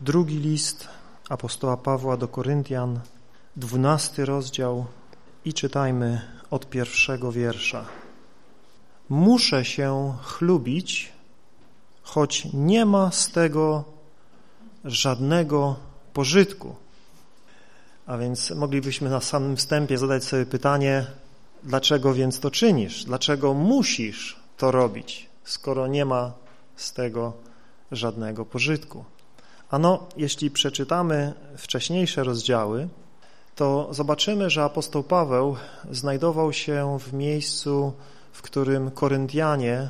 Drugi list apostoła Pawła do Koryntian, dwunasty rozdział i czytajmy od pierwszego wiersza. Muszę się chlubić, choć nie ma z tego żadnego pożytku. A więc moglibyśmy na samym wstępie zadać sobie pytanie, dlaczego więc to czynisz? Dlaczego musisz to robić, skoro nie ma z tego żadnego pożytku? Ano, jeśli przeczytamy wcześniejsze rozdziały, to zobaczymy, że apostoł Paweł znajdował się w miejscu, w którym Koryntianie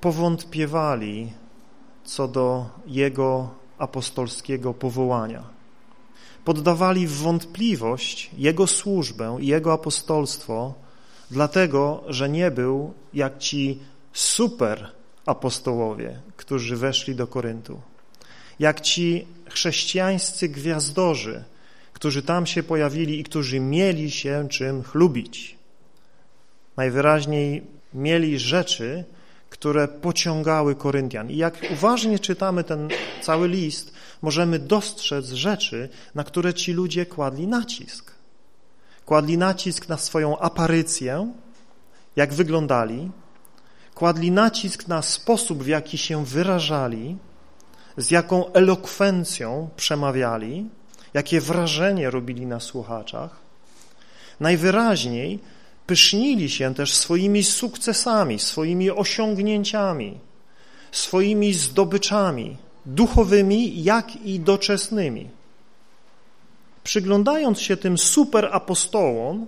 powątpiewali co do jego apostolskiego powołania. Poddawali w wątpliwość jego służbę i jego apostolstwo, dlatego, że nie był jak ci super apostołowie, którzy weszli do Koryntu jak ci chrześcijańscy gwiazdorzy, którzy tam się pojawili i którzy mieli się czym chlubić. Najwyraźniej mieli rzeczy, które pociągały Koryntian. I jak uważnie czytamy ten cały list, możemy dostrzec rzeczy, na które ci ludzie kładli nacisk. Kładli nacisk na swoją aparycję, jak wyglądali, kładli nacisk na sposób, w jaki się wyrażali, z jaką elokwencją przemawiali, jakie wrażenie robili na słuchaczach. Najwyraźniej pysznili się też swoimi sukcesami, swoimi osiągnięciami, swoimi zdobyczami duchowymi, jak i doczesnymi. Przyglądając się tym superapostołom,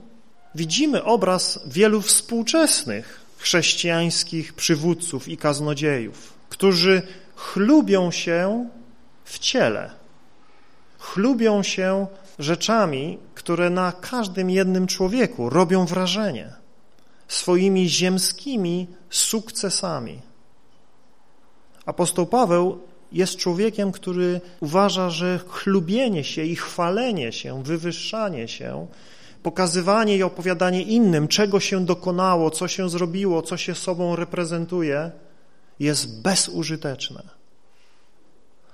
widzimy obraz wielu współczesnych chrześcijańskich przywódców i kaznodziejów, którzy chlubią się w ciele, chlubią się rzeczami, które na każdym jednym człowieku robią wrażenie, swoimi ziemskimi sukcesami. Apostoł Paweł jest człowiekiem, który uważa, że chlubienie się i chwalenie się, wywyższanie się, pokazywanie i opowiadanie innym, czego się dokonało, co się zrobiło, co się sobą reprezentuje, jest bezużyteczne.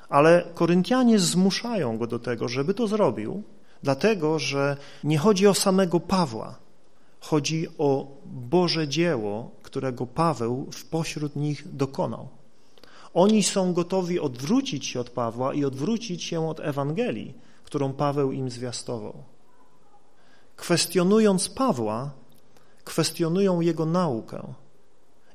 Ale Koryntianie zmuszają go do tego, żeby to zrobił, dlatego że nie chodzi o samego Pawła, chodzi o Boże dzieło, którego Paweł w pośród nich dokonał. Oni są gotowi odwrócić się od Pawła i odwrócić się od Ewangelii, którą Paweł im zwiastował. Kwestionując Pawła, kwestionują jego naukę,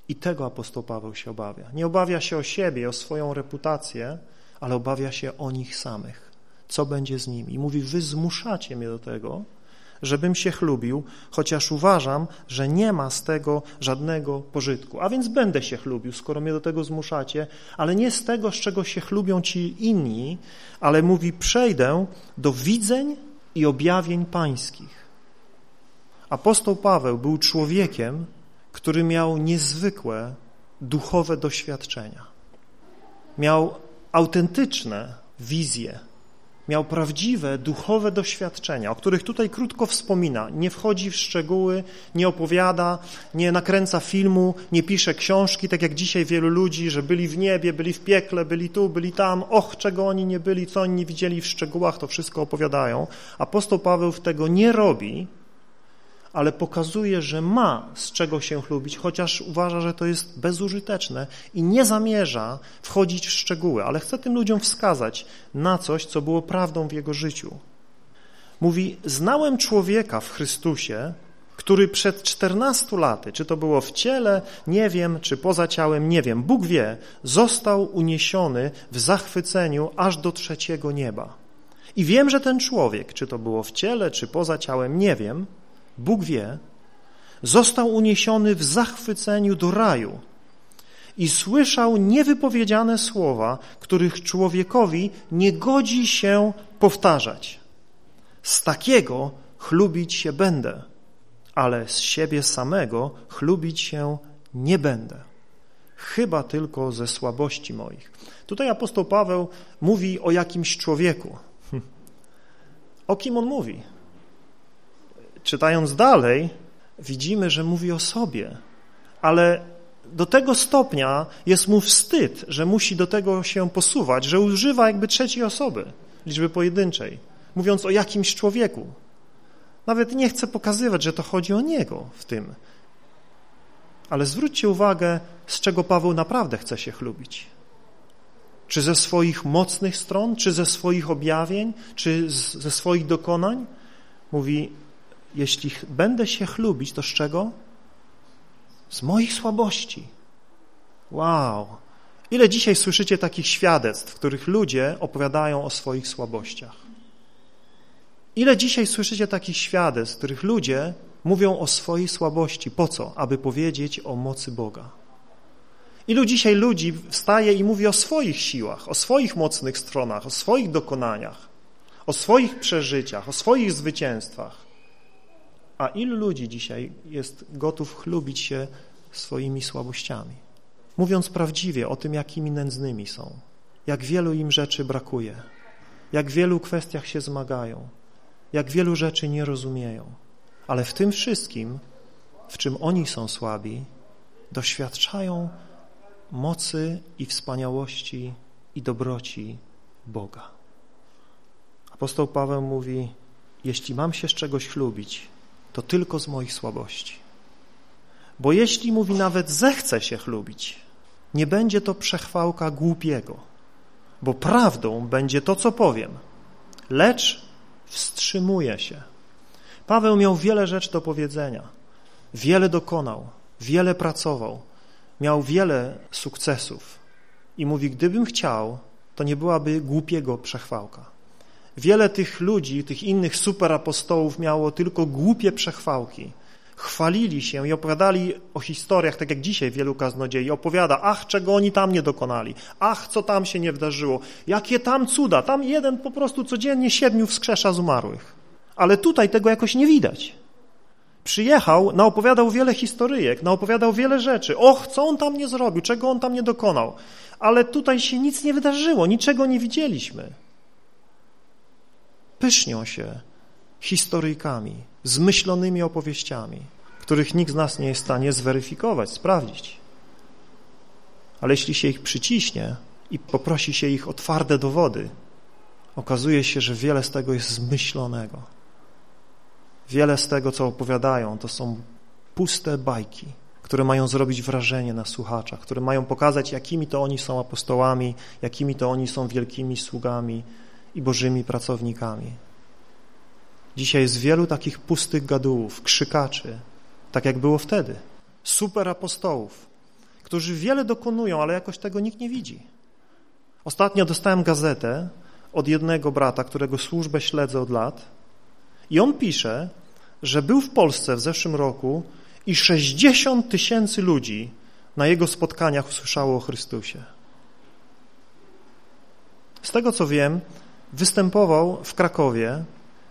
i tego apostoł Paweł się obawia. Nie obawia się o siebie, o swoją reputację, ale obawia się o nich samych. Co będzie z nimi? I mówi, wy zmuszacie mnie do tego, żebym się chlubił, chociaż uważam, że nie ma z tego żadnego pożytku. A więc będę się chlubił, skoro mnie do tego zmuszacie, ale nie z tego, z czego się chlubią ci inni, ale mówi, przejdę do widzeń i objawień pańskich. Apostoł Paweł był człowiekiem, który miał niezwykłe duchowe doświadczenia. Miał autentyczne wizje, miał prawdziwe duchowe doświadczenia, o których tutaj krótko wspomina. Nie wchodzi w szczegóły, nie opowiada, nie nakręca filmu, nie pisze książki, tak jak dzisiaj wielu ludzi, że byli w niebie, byli w piekle, byli tu, byli tam, och, czego oni nie byli, co oni nie widzieli w szczegółach, to wszystko opowiadają. Apostoł Paweł tego nie robi, ale pokazuje, że ma z czego się chlubić, chociaż uważa, że to jest bezużyteczne i nie zamierza wchodzić w szczegóły, ale chce tym ludziom wskazać na coś, co było prawdą w jego życiu. Mówi, znałem człowieka w Chrystusie, który przed 14 laty, czy to było w ciele, nie wiem, czy poza ciałem, nie wiem, Bóg wie, został uniesiony w zachwyceniu aż do trzeciego nieba. I wiem, że ten człowiek, czy to było w ciele, czy poza ciałem, nie wiem, Bóg wie, został uniesiony w zachwyceniu do raju i słyszał niewypowiedziane słowa, których człowiekowi nie godzi się powtarzać. Z takiego chlubić się będę, ale z siebie samego chlubić się nie będę, chyba tylko ze słabości moich. Tutaj apostoł Paweł mówi o jakimś człowieku. O kim on mówi? Czytając dalej, widzimy, że mówi o sobie, ale do tego stopnia jest mu wstyd, że musi do tego się posuwać, że używa jakby trzeciej osoby, liczby pojedynczej, mówiąc o jakimś człowieku. Nawet nie chce pokazywać, że to chodzi o niego w tym. Ale zwróćcie uwagę, z czego Paweł naprawdę chce się chlubić. Czy ze swoich mocnych stron, czy ze swoich objawień, czy z, ze swoich dokonań? Mówi, jeśli będę się chlubić, to z czego? Z moich słabości. Wow! Ile dzisiaj słyszycie takich świadectw, w których ludzie opowiadają o swoich słabościach? Ile dzisiaj słyszycie takich świadectw, w których ludzie mówią o swojej słabości? Po co? Aby powiedzieć o mocy Boga. Ilu dzisiaj ludzi wstaje i mówi o swoich siłach, o swoich mocnych stronach, o swoich dokonaniach, o swoich przeżyciach, o swoich zwycięstwach. A ilu ludzi dzisiaj jest gotów chlubić się swoimi słabościami? Mówiąc prawdziwie o tym, jakimi nędznymi są, jak wielu im rzeczy brakuje, jak wielu kwestiach się zmagają, jak wielu rzeczy nie rozumieją. Ale w tym wszystkim, w czym oni są słabi, doświadczają mocy i wspaniałości i dobroci Boga. Apostoł Paweł mówi, jeśli mam się z czegoś chlubić, to tylko z moich słabości. Bo jeśli, mówi, nawet zechce się chlubić, nie będzie to przechwałka głupiego, bo prawdą będzie to, co powiem, lecz wstrzymuje się. Paweł miał wiele rzeczy do powiedzenia, wiele dokonał, wiele pracował, miał wiele sukcesów i mówi, gdybym chciał, to nie byłaby głupiego przechwałka. Wiele tych ludzi, tych innych superapostołów miało tylko głupie przechwałki. Chwalili się i opowiadali o historiach, tak jak dzisiaj wielu kaznodziei opowiada, ach, czego oni tam nie dokonali, ach, co tam się nie wydarzyło, jakie tam cuda, tam jeden po prostu codziennie siedmiu wskrzesza z umarłych. Ale tutaj tego jakoś nie widać. Przyjechał, naopowiadał wiele historyjek, naopowiadał wiele rzeczy. Och, co on tam nie zrobił, czego on tam nie dokonał. Ale tutaj się nic nie wydarzyło, niczego nie widzieliśmy. Pysznią się historyjkami, zmyślonymi opowieściami, których nikt z nas nie jest w stanie zweryfikować, sprawdzić. Ale jeśli się ich przyciśnie i poprosi się ich o twarde dowody, okazuje się, że wiele z tego jest zmyślonego. Wiele z tego, co opowiadają, to są puste bajki, które mają zrobić wrażenie na słuchaczach, które mają pokazać, jakimi to oni są apostołami, jakimi to oni są wielkimi sługami i bożymi pracownikami. Dzisiaj jest wielu takich pustych gadułów, krzykaczy, tak jak było wtedy, super apostołów, którzy wiele dokonują, ale jakoś tego nikt nie widzi. Ostatnio dostałem gazetę od jednego brata, którego służbę śledzę od lat i on pisze, że był w Polsce w zeszłym roku i 60 tysięcy ludzi na jego spotkaniach usłyszało o Chrystusie. Z tego co wiem, występował w Krakowie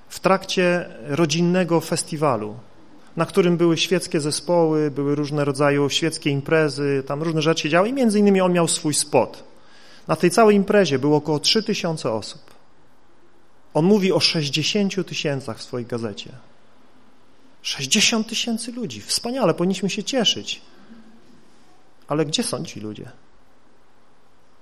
w trakcie rodzinnego festiwalu, na którym były świeckie zespoły, były różne rodzaje świeckie imprezy, tam różne rzeczy się działy i między innymi on miał swój spot. Na tej całej imprezie było około 3 tysiące osób. On mówi o 60 tysięcach w swojej gazecie. 60 tysięcy ludzi. Wspaniale, powinniśmy się cieszyć. Ale gdzie są ci ludzie?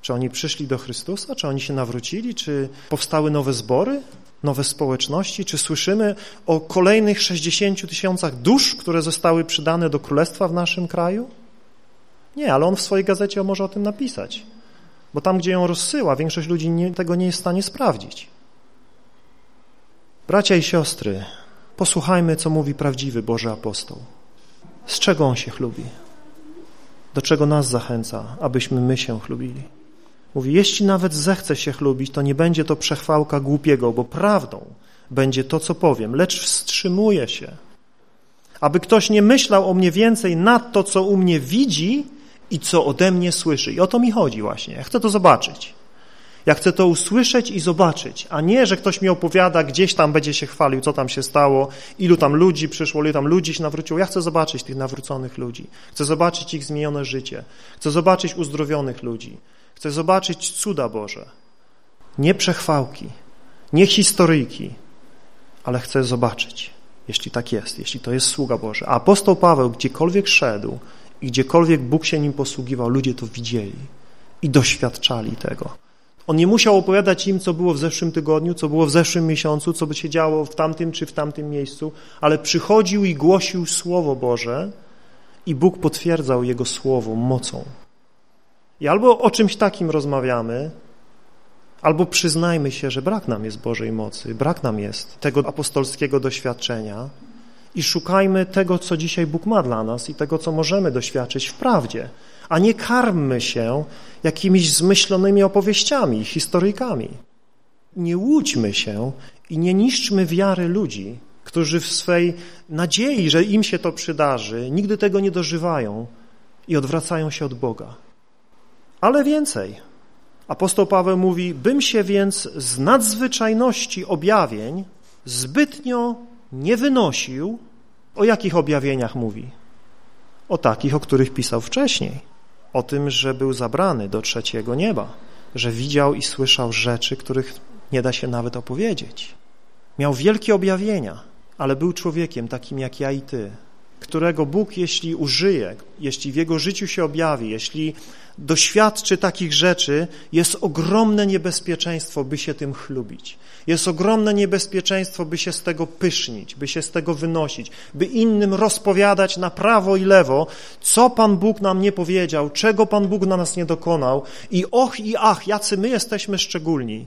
Czy oni przyszli do Chrystusa? Czy oni się nawrócili? Czy powstały nowe zbory? Nowe społeczności? Czy słyszymy o kolejnych 60 tysiącach dusz, które zostały przydane do królestwa w naszym kraju? Nie, ale on w swojej gazecie może o tym napisać. Bo tam, gdzie ją rozsyła, większość ludzi nie, tego nie jest w stanie sprawdzić. Bracia i siostry, posłuchajmy, co mówi prawdziwy Boży apostoł. Z czego on się chlubi? Do czego nas zachęca, abyśmy my się chlubili? Mówi, jeśli nawet zechce się chlubić, to nie będzie to przechwałka głupiego, bo prawdą będzie to, co powiem, lecz wstrzymuje się. Aby ktoś nie myślał o mnie więcej nad to, co u mnie widzi i co ode mnie słyszy. I o to mi chodzi właśnie. Ja chcę to zobaczyć. Ja chcę to usłyszeć i zobaczyć, a nie, że ktoś mi opowiada, gdzieś tam będzie się chwalił, co tam się stało, ilu tam ludzi przyszło, ilu tam ludzi się nawróciło. Ja chcę zobaczyć tych nawróconych ludzi. Chcę zobaczyć ich zmienione życie. Chcę zobaczyć uzdrowionych ludzi. Chcę zobaczyć cuda Boże. Nie przechwałki, nie historyjki, ale chcę zobaczyć, jeśli tak jest, jeśli to jest sługa Boże. A apostoł Paweł gdziekolwiek szedł I gdziekolwiek Bóg się nim posługiwał, ludzie to widzieli i doświadczali tego. On nie musiał opowiadać im, co było w zeszłym tygodniu, co było w zeszłym miesiącu, co by się działo w tamtym czy w tamtym miejscu, ale przychodził i głosił Słowo Boże i Bóg potwierdzał Jego Słowo mocą. I albo o czymś takim rozmawiamy, albo przyznajmy się, że brak nam jest Bożej mocy, brak nam jest tego apostolskiego doświadczenia i szukajmy tego, co dzisiaj Bóg ma dla nas i tego, co możemy doświadczyć w prawdzie, a nie karmmy się jakimiś zmyślonymi opowieściami, historyjkami. Nie łudźmy się i nie niszczmy wiary ludzi, którzy w swej nadziei, że im się to przydarzy, nigdy tego nie dożywają i odwracają się od Boga. Ale więcej. Apostoł Paweł mówi, bym się więc z nadzwyczajności objawień zbytnio nie wynosił. O jakich objawieniach mówi? O takich, o których pisał wcześniej. O tym, że był zabrany do trzeciego nieba, że widział i słyszał rzeczy, których nie da się nawet opowiedzieć. Miał wielkie objawienia, ale był człowiekiem takim jak ja i ty, którego Bóg, jeśli użyje, jeśli w jego życiu się objawi, jeśli doświadczy takich rzeczy, jest ogromne niebezpieczeństwo, by się tym chlubić. Jest ogromne niebezpieczeństwo, by się z tego pysznić, by się z tego wynosić, by innym rozpowiadać na prawo i lewo, co Pan Bóg nam nie powiedział, czego Pan Bóg na nas nie dokonał i och i ach, jacy my jesteśmy szczególni.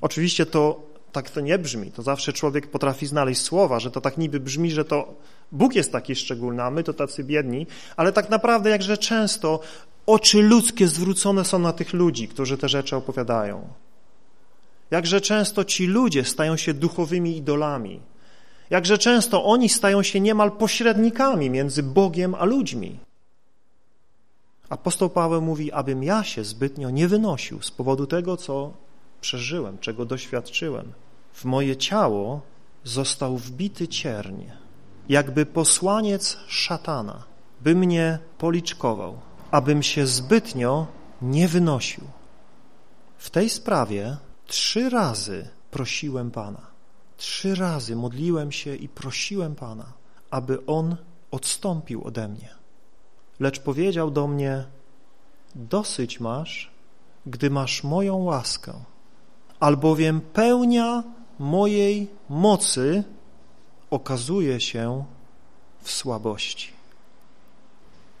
Oczywiście to tak to nie brzmi. To zawsze człowiek potrafi znaleźć słowa, że to tak niby brzmi, że to Bóg jest taki szczególny, a my to tacy biedni, ale tak naprawdę jakże często oczy ludzkie zwrócone są na tych ludzi, którzy te rzeczy opowiadają. Jakże często ci ludzie stają się duchowymi idolami. Jakże często oni stają się niemal pośrednikami między Bogiem a ludźmi. Apostoł Paweł mówi, abym ja się zbytnio nie wynosił z powodu tego, co przeżyłem, czego doświadczyłem. W moje ciało został wbity cierń, jakby posłaniec szatana, by mnie policzkował, abym się zbytnio nie wynosił. W tej sprawie trzy razy prosiłem Pana. Trzy razy modliłem się i prosiłem Pana, aby On odstąpił ode mnie. Lecz powiedział do mnie, dosyć masz, gdy masz moją łaskę, albowiem pełnia mojej mocy okazuje się w słabości.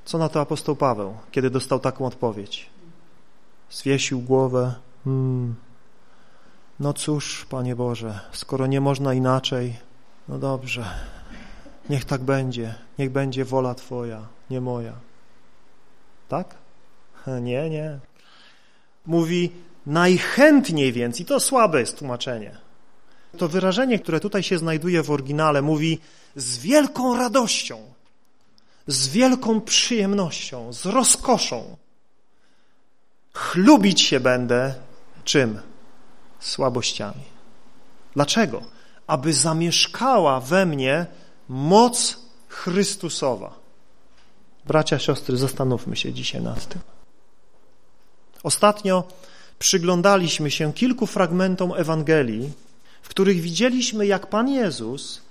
Co na to apostoł Paweł, kiedy dostał taką odpowiedź? Zwiesił głowę. Hmm. No cóż, Panie Boże, skoro nie można inaczej, no dobrze, niech tak będzie, niech będzie wola Twoja, nie moja. Tak? Nie, nie. Mówi najchętniej więc, i to słabe jest tłumaczenie, to wyrażenie, które tutaj się znajduje w oryginale, mówi z wielką radością, z wielką przyjemnością, z rozkoszą. Chlubić się będę czym? Słabościami. Dlaczego? Aby zamieszkała we mnie moc Chrystusowa. Bracia, siostry, zastanówmy się dzisiaj nad tym. Ostatnio przyglądaliśmy się kilku fragmentom Ewangelii, w których widzieliśmy, jak Pan Jezus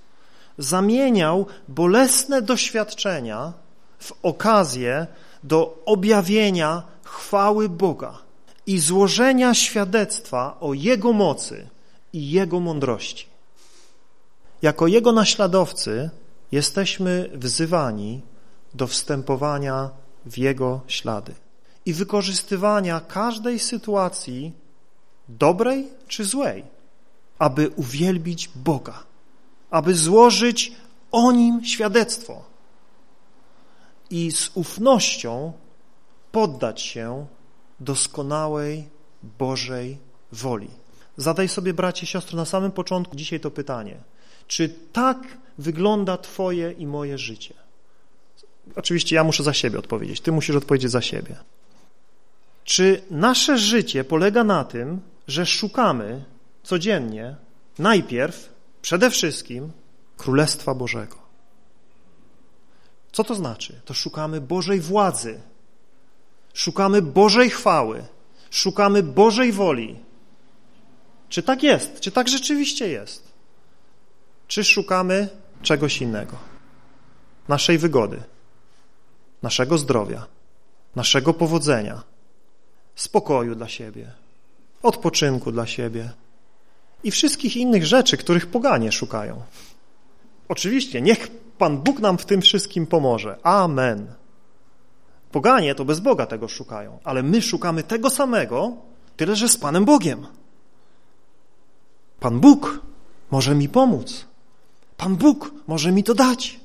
zamieniał bolesne doświadczenia w okazję do objawienia chwały Boga i złożenia świadectwa o Jego mocy i Jego mądrości. Jako Jego naśladowcy jesteśmy wzywani do wstępowania w Jego ślady i wykorzystywania każdej sytuacji, dobrej czy złej, aby uwielbić Boga, aby złożyć o Nim świadectwo i z ufnością poddać się doskonałej Bożej woli. Zadaj sobie, bracie i siostry, na samym początku dzisiaj to pytanie. Czy tak wygląda Twoje i moje życie? Oczywiście ja muszę za siebie odpowiedzieć, Ty musisz odpowiedzieć za siebie. Czy nasze życie polega na tym, że szukamy codziennie, najpierw, przede wszystkim Królestwa Bożego. Co to znaczy? To szukamy Bożej władzy, szukamy Bożej chwały, szukamy Bożej woli. Czy tak jest? Czy tak rzeczywiście jest? Czy szukamy czegoś innego? Naszej wygody, naszego zdrowia, naszego powodzenia, spokoju dla siebie, odpoczynku dla siebie i wszystkich innych rzeczy, których poganie szukają. Oczywiście, niech Pan Bóg nam w tym wszystkim pomoże. Amen. Poganie to bez Boga tego szukają, ale my szukamy tego samego, tyle że z Panem Bogiem. Pan Bóg może mi pomóc. Pan Bóg może mi to dać.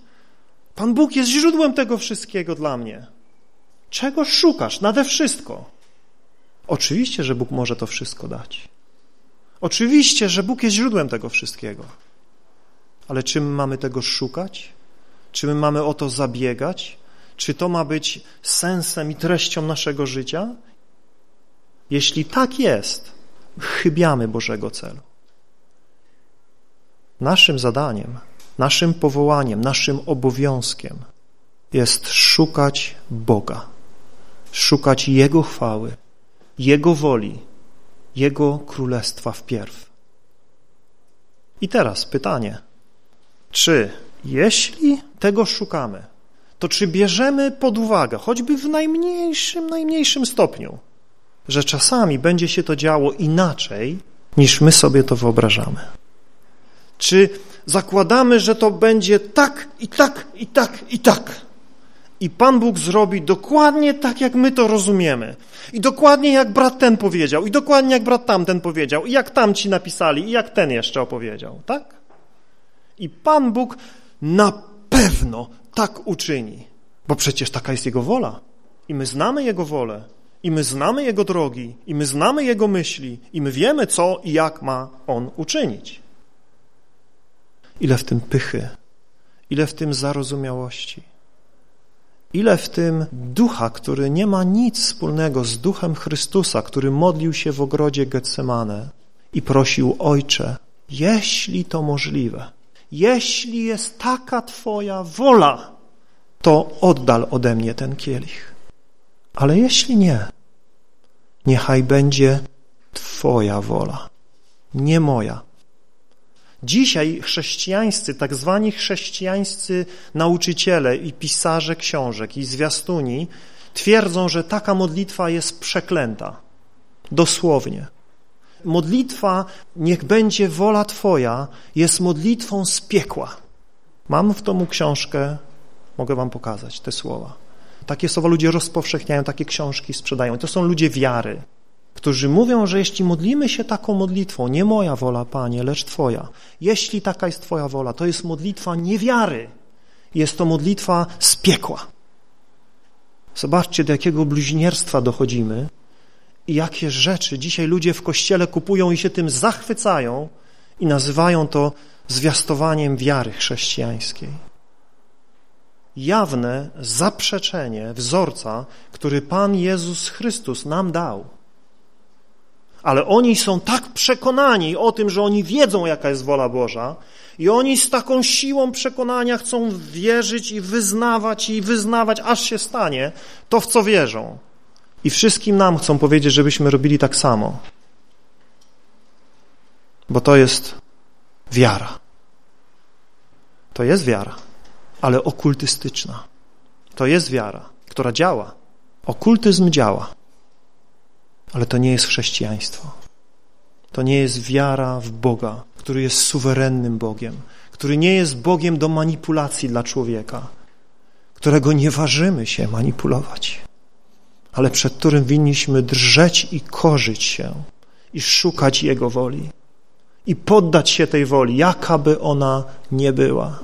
Pan Bóg jest źródłem tego wszystkiego dla mnie. Czego szukasz nade wszystko? Oczywiście, że Bóg może to wszystko dać. Oczywiście, że Bóg jest źródłem tego wszystkiego. Ale czy my mamy tego szukać? Czy my mamy o to zabiegać? Czy to ma być sensem i treścią naszego życia? Jeśli tak jest, chybiamy Bożego celu. Naszym zadaniem, naszym powołaniem, naszym obowiązkiem jest szukać Boga, szukać Jego chwały, Jego woli, Jego królestwa wpierw. I teraz pytanie, czy jeśli tego szukamy, to czy bierzemy pod uwagę, choćby w najmniejszym, najmniejszym stopniu, że czasami będzie się to działo inaczej, niż my sobie to wyobrażamy? Czy zakładamy, że to będzie tak i tak i tak i tak? I Pan Bóg zrobi dokładnie tak, jak my to rozumiemy. I dokładnie jak brat ten powiedział, i dokładnie jak brat tamten powiedział, i jak tamci napisali, i jak ten jeszcze opowiedział, tak? I Pan Bóg na pewno tak uczyni, bo przecież taka jest Jego wola. I my znamy Jego wolę, i my znamy Jego drogi, i my znamy Jego myśli, i my wiemy, co i jak ma On uczynić. Ile w tym pychy, ile w tym zarozumiałości, ile w tym ducha, który nie ma nic wspólnego z duchem Chrystusa, który modlił się w ogrodzie Getsemane i prosił Ojcze, jeśli to możliwe, jeśli jest taka Twoja wola, to oddal ode mnie ten kielich. Ale jeśli nie, niechaj będzie Twoja wola, nie moja. Dzisiaj chrześcijańscy, tak zwani chrześcijańscy nauczyciele i pisarze książek i zwiastuni twierdzą, że taka modlitwa jest przeklęta. Dosłownie. Modlitwa, niech będzie wola Twoja, jest modlitwą z piekła. Mam w domu książkę, mogę wam pokazać te słowa. Takie słowa ludzie rozpowszechniają, takie książki sprzedają. To są ludzie wiary, którzy mówią, że jeśli modlimy się taką modlitwą, nie moja wola, Panie, lecz Twoja, jeśli taka jest Twoja wola, to jest modlitwa niewiary, jest to modlitwa z piekła. Zobaczcie, do jakiego bluźnierstwa dochodzimy, i jakie rzeczy dzisiaj ludzie w kościele kupują i się tym zachwycają i nazywają to zwiastowaniem wiary chrześcijańskiej. Jawne zaprzeczenie wzorca, który Pan Jezus Chrystus nam dał. Ale oni są tak przekonani o tym, że oni wiedzą, jaka jest wola Boża, i oni z taką siłą przekonania chcą wierzyć i wyznawać i wyznawać, aż się stanie to, w co wierzą. I wszystkim nam chcą powiedzieć, żebyśmy robili tak samo. Bo to jest wiara. To jest wiara, ale okultystyczna. To jest wiara, która działa. Okultyzm działa, ale to nie jest chrześcijaństwo. To nie jest wiara w Boga, który jest suwerennym Bogiem, który nie jest Bogiem do manipulacji dla człowieka, którego nie ważymy się manipulować ale przed którym winniśmy drżeć i korzyć się i szukać Jego woli i poddać się tej woli, jakaby ona nie była.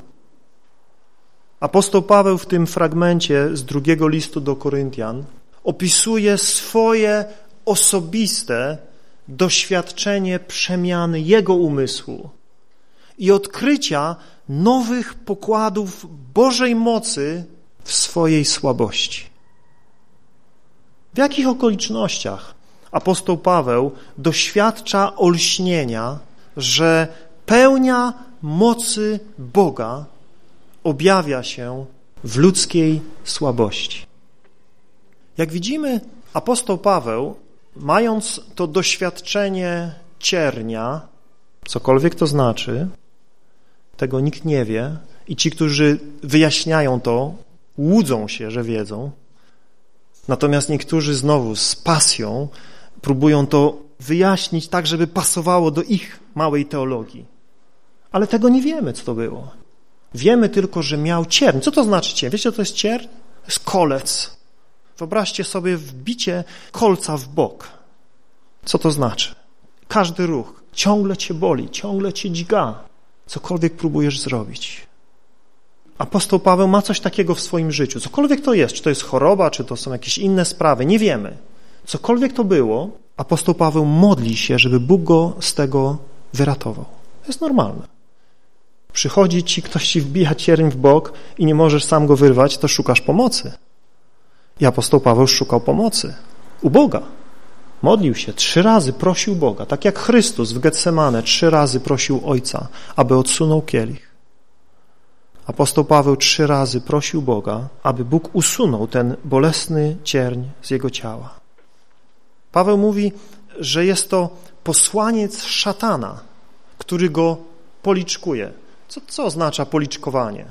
Apostoł Paweł w tym fragmencie z drugiego listu do Koryntian opisuje swoje osobiste doświadczenie przemiany jego umysłu i odkrycia nowych pokładów Bożej mocy w swojej słabości. W jakich okolicznościach apostoł Paweł doświadcza olśnienia, że pełnia mocy Boga objawia się w ludzkiej słabości? Jak widzimy, apostoł Paweł, mając to doświadczenie ciernia, cokolwiek to znaczy, tego nikt nie wie i ci, którzy wyjaśniają to, łudzą się, że wiedzą, natomiast niektórzy znowu z pasją próbują to wyjaśnić tak, żeby pasowało do ich małej teologii. Ale tego nie wiemy, co to było. Wiemy tylko, że miał cierń. Co to znaczy cierń? Wiecie, co to jest cierń? To jest kolec. Wyobraźcie sobie wbicie kolca w bok. Co to znaczy? Każdy ruch ciągle cię boli, ciągle cię dźga. Cokolwiek próbujesz zrobić. Apostoł Paweł ma coś takiego w swoim życiu. Cokolwiek to jest, czy to jest choroba, czy to są jakieś inne sprawy, nie wiemy. Cokolwiek to było, apostoł Paweł modli się, żeby Bóg go z tego wyratował. To jest normalne. Przychodzi ci, ktoś ci wbija cierń w bok i nie możesz sam go wyrwać, to szukasz pomocy. I apostoł Paweł szukał pomocy u Boga. Modlił się trzy razy, prosił Boga, tak jak Chrystus w Getsemane trzy razy prosił Ojca, aby odsunął kielich. Apostoł Paweł trzy razy prosił Boga, aby Bóg usunął ten bolesny cierń z jego ciała. Paweł mówi, że jest to posłaniec szatana, który go policzkuje. Co, co oznacza policzkowanie?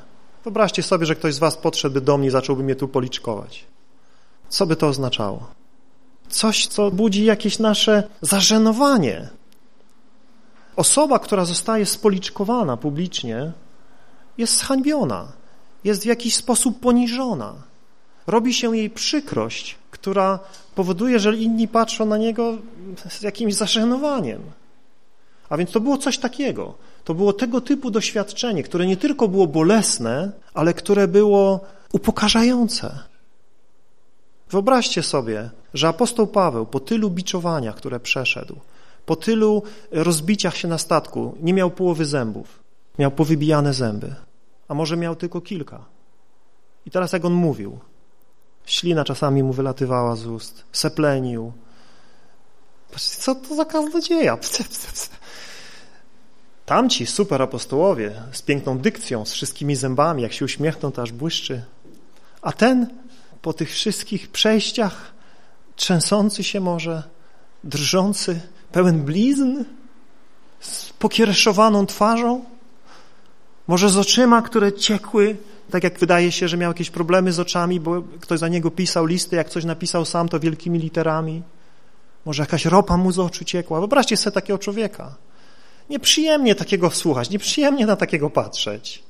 Wyobraźcie sobie, że ktoś z was podszedłby do mnie i zacząłby mnie tu policzkować. Co by to oznaczało? Coś, co budzi jakieś nasze zażenowanie. Osoba, która zostaje spoliczkowana publicznie, jest zhańbiona, jest w jakiś sposób poniżona. Robi się jej przykrość, która powoduje, że inni patrzą na niego z jakimś zażenowaniem. A więc to było coś takiego. To było tego typu doświadczenie, które nie tylko było bolesne, ale które było upokarzające. Wyobraźcie sobie, że apostoł Paweł po tylu biczowaniach, które przeszedł, po tylu rozbiciach się na statku, nie miał połowy zębów, miał powybijane zęby, a może miał tylko kilka. I teraz jak on mówił, ślina czasami mu wylatywała z ust, seplenił. Co to za kaznodzieja? Tamci super apostołowie z piękną dykcją, z wszystkimi zębami, jak się uśmiechną, to aż błyszczy. A ten po tych wszystkich przejściach, trzęsący się może, drżący, pełen blizn, z pokiereszowaną twarzą, może z oczyma, które ciekły, tak jak wydaje się, że miał jakieś problemy z oczami, bo ktoś za niego pisał listy, jak coś napisał sam, to wielkimi literami. Może jakaś ropa mu z oczu ciekła. Wyobraźcie sobie takiego człowieka. Nieprzyjemnie takiego słuchać, nieprzyjemnie na takiego patrzeć.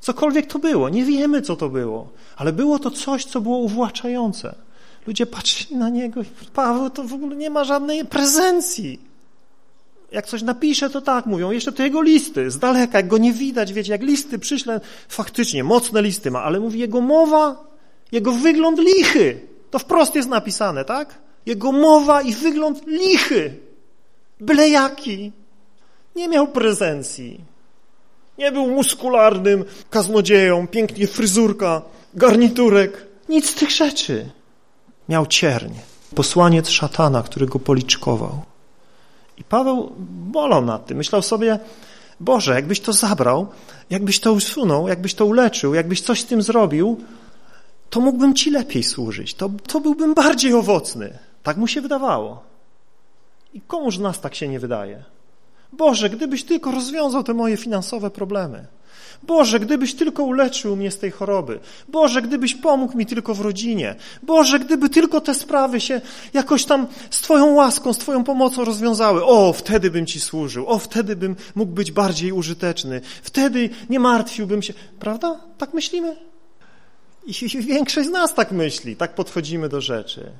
Cokolwiek to było, nie wiemy, co to było, ale było to coś, co było uwłaczające. Ludzie patrzyli na niego i Paweł to w ogóle nie ma żadnej prezencji. Jak coś napisze, to tak mówią. Jeszcze to jego listy, z daleka, jak go nie widać, wiecie, jak listy przyślę, faktycznie mocne listy ma, ale mówi jego mowa, jego wygląd lichy. To wprost jest napisane, tak? Jego mowa i wygląd lichy. Byle jaki. Nie miał prezencji. Nie był muskularnym kaznodzieją, pięknie fryzurka, garniturek. Nic z tych rzeczy. Miał cierń. Posłaniec szatana, który go policzkował. I Paweł bolał nad tym. Myślał sobie, Boże, jakbyś to zabrał, jakbyś to usunął, jakbyś to uleczył, jakbyś coś z tym zrobił, to mógłbym Ci lepiej służyć. To, to byłbym bardziej owocny. Tak mu się wydawało. I komuż z nas tak się nie wydaje? Boże, gdybyś tylko rozwiązał te moje finansowe problemy. Boże, gdybyś tylko uleczył mnie z tej choroby. Boże, gdybyś pomógł mi tylko w rodzinie. Boże, gdyby tylko te sprawy się jakoś tam z Twoją łaską, z Twoją pomocą rozwiązały. O, wtedy bym Ci służył. O, wtedy bym mógł być bardziej użyteczny. Wtedy nie martwiłbym się. Prawda? Tak myślimy? I większość z nas tak myśli. Tak podchodzimy do rzeczy.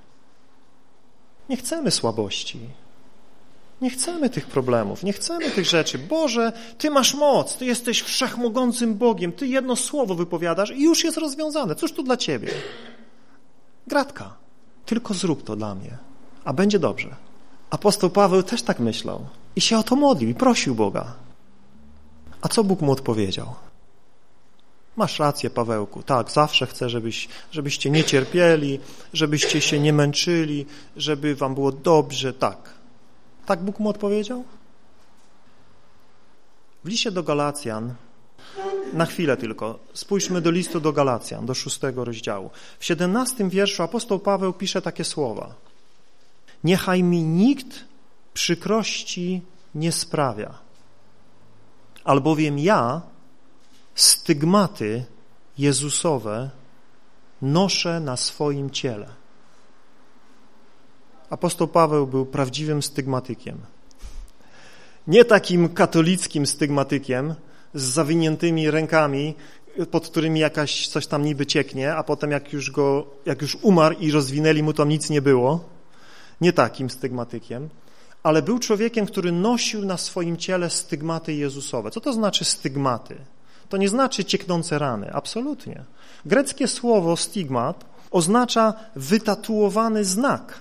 Nie chcemy słabości. Nie chcemy tych problemów, nie chcemy tych rzeczy. Boże, Ty masz moc, Ty jesteś wszechmogącym Bogiem, Ty jedno słowo wypowiadasz i już jest rozwiązane. Cóż tu dla Ciebie? Gratka. Tylko zrób to dla mnie, a będzie dobrze. Apostoł Paweł też tak myślał i się o to modlił i prosił Boga. A co Bóg mu odpowiedział? Masz rację, Pawełku. Tak, zawsze chcę, żebyś, żebyście nie cierpieli, żebyście się nie męczyli, żeby wam było dobrze. Tak, tak Bóg mu odpowiedział? W liście do Galacjan, na chwilę tylko, spójrzmy do listu do Galacjan, do szóstego rozdziału. W siedemnastym wierszu apostoł Paweł pisze takie słowa. Niechaj mi nikt przykrości nie sprawia, albowiem ja stygmaty Jezusowe noszę na swoim ciele. Apostoł Paweł był prawdziwym stygmatykiem. Nie takim katolickim stygmatykiem z zawiniętymi rękami, pod którymi jakaś coś tam niby cieknie, a potem jak już go, jak już umarł i rozwinęli mu tam nic nie było. Nie takim stygmatykiem, ale był człowiekiem, który nosił na swoim ciele stygmaty Jezusowe. Co to znaczy stygmaty? To nie znaczy cieknące rany, absolutnie. Greckie słowo stigmat oznacza wytatuowany znak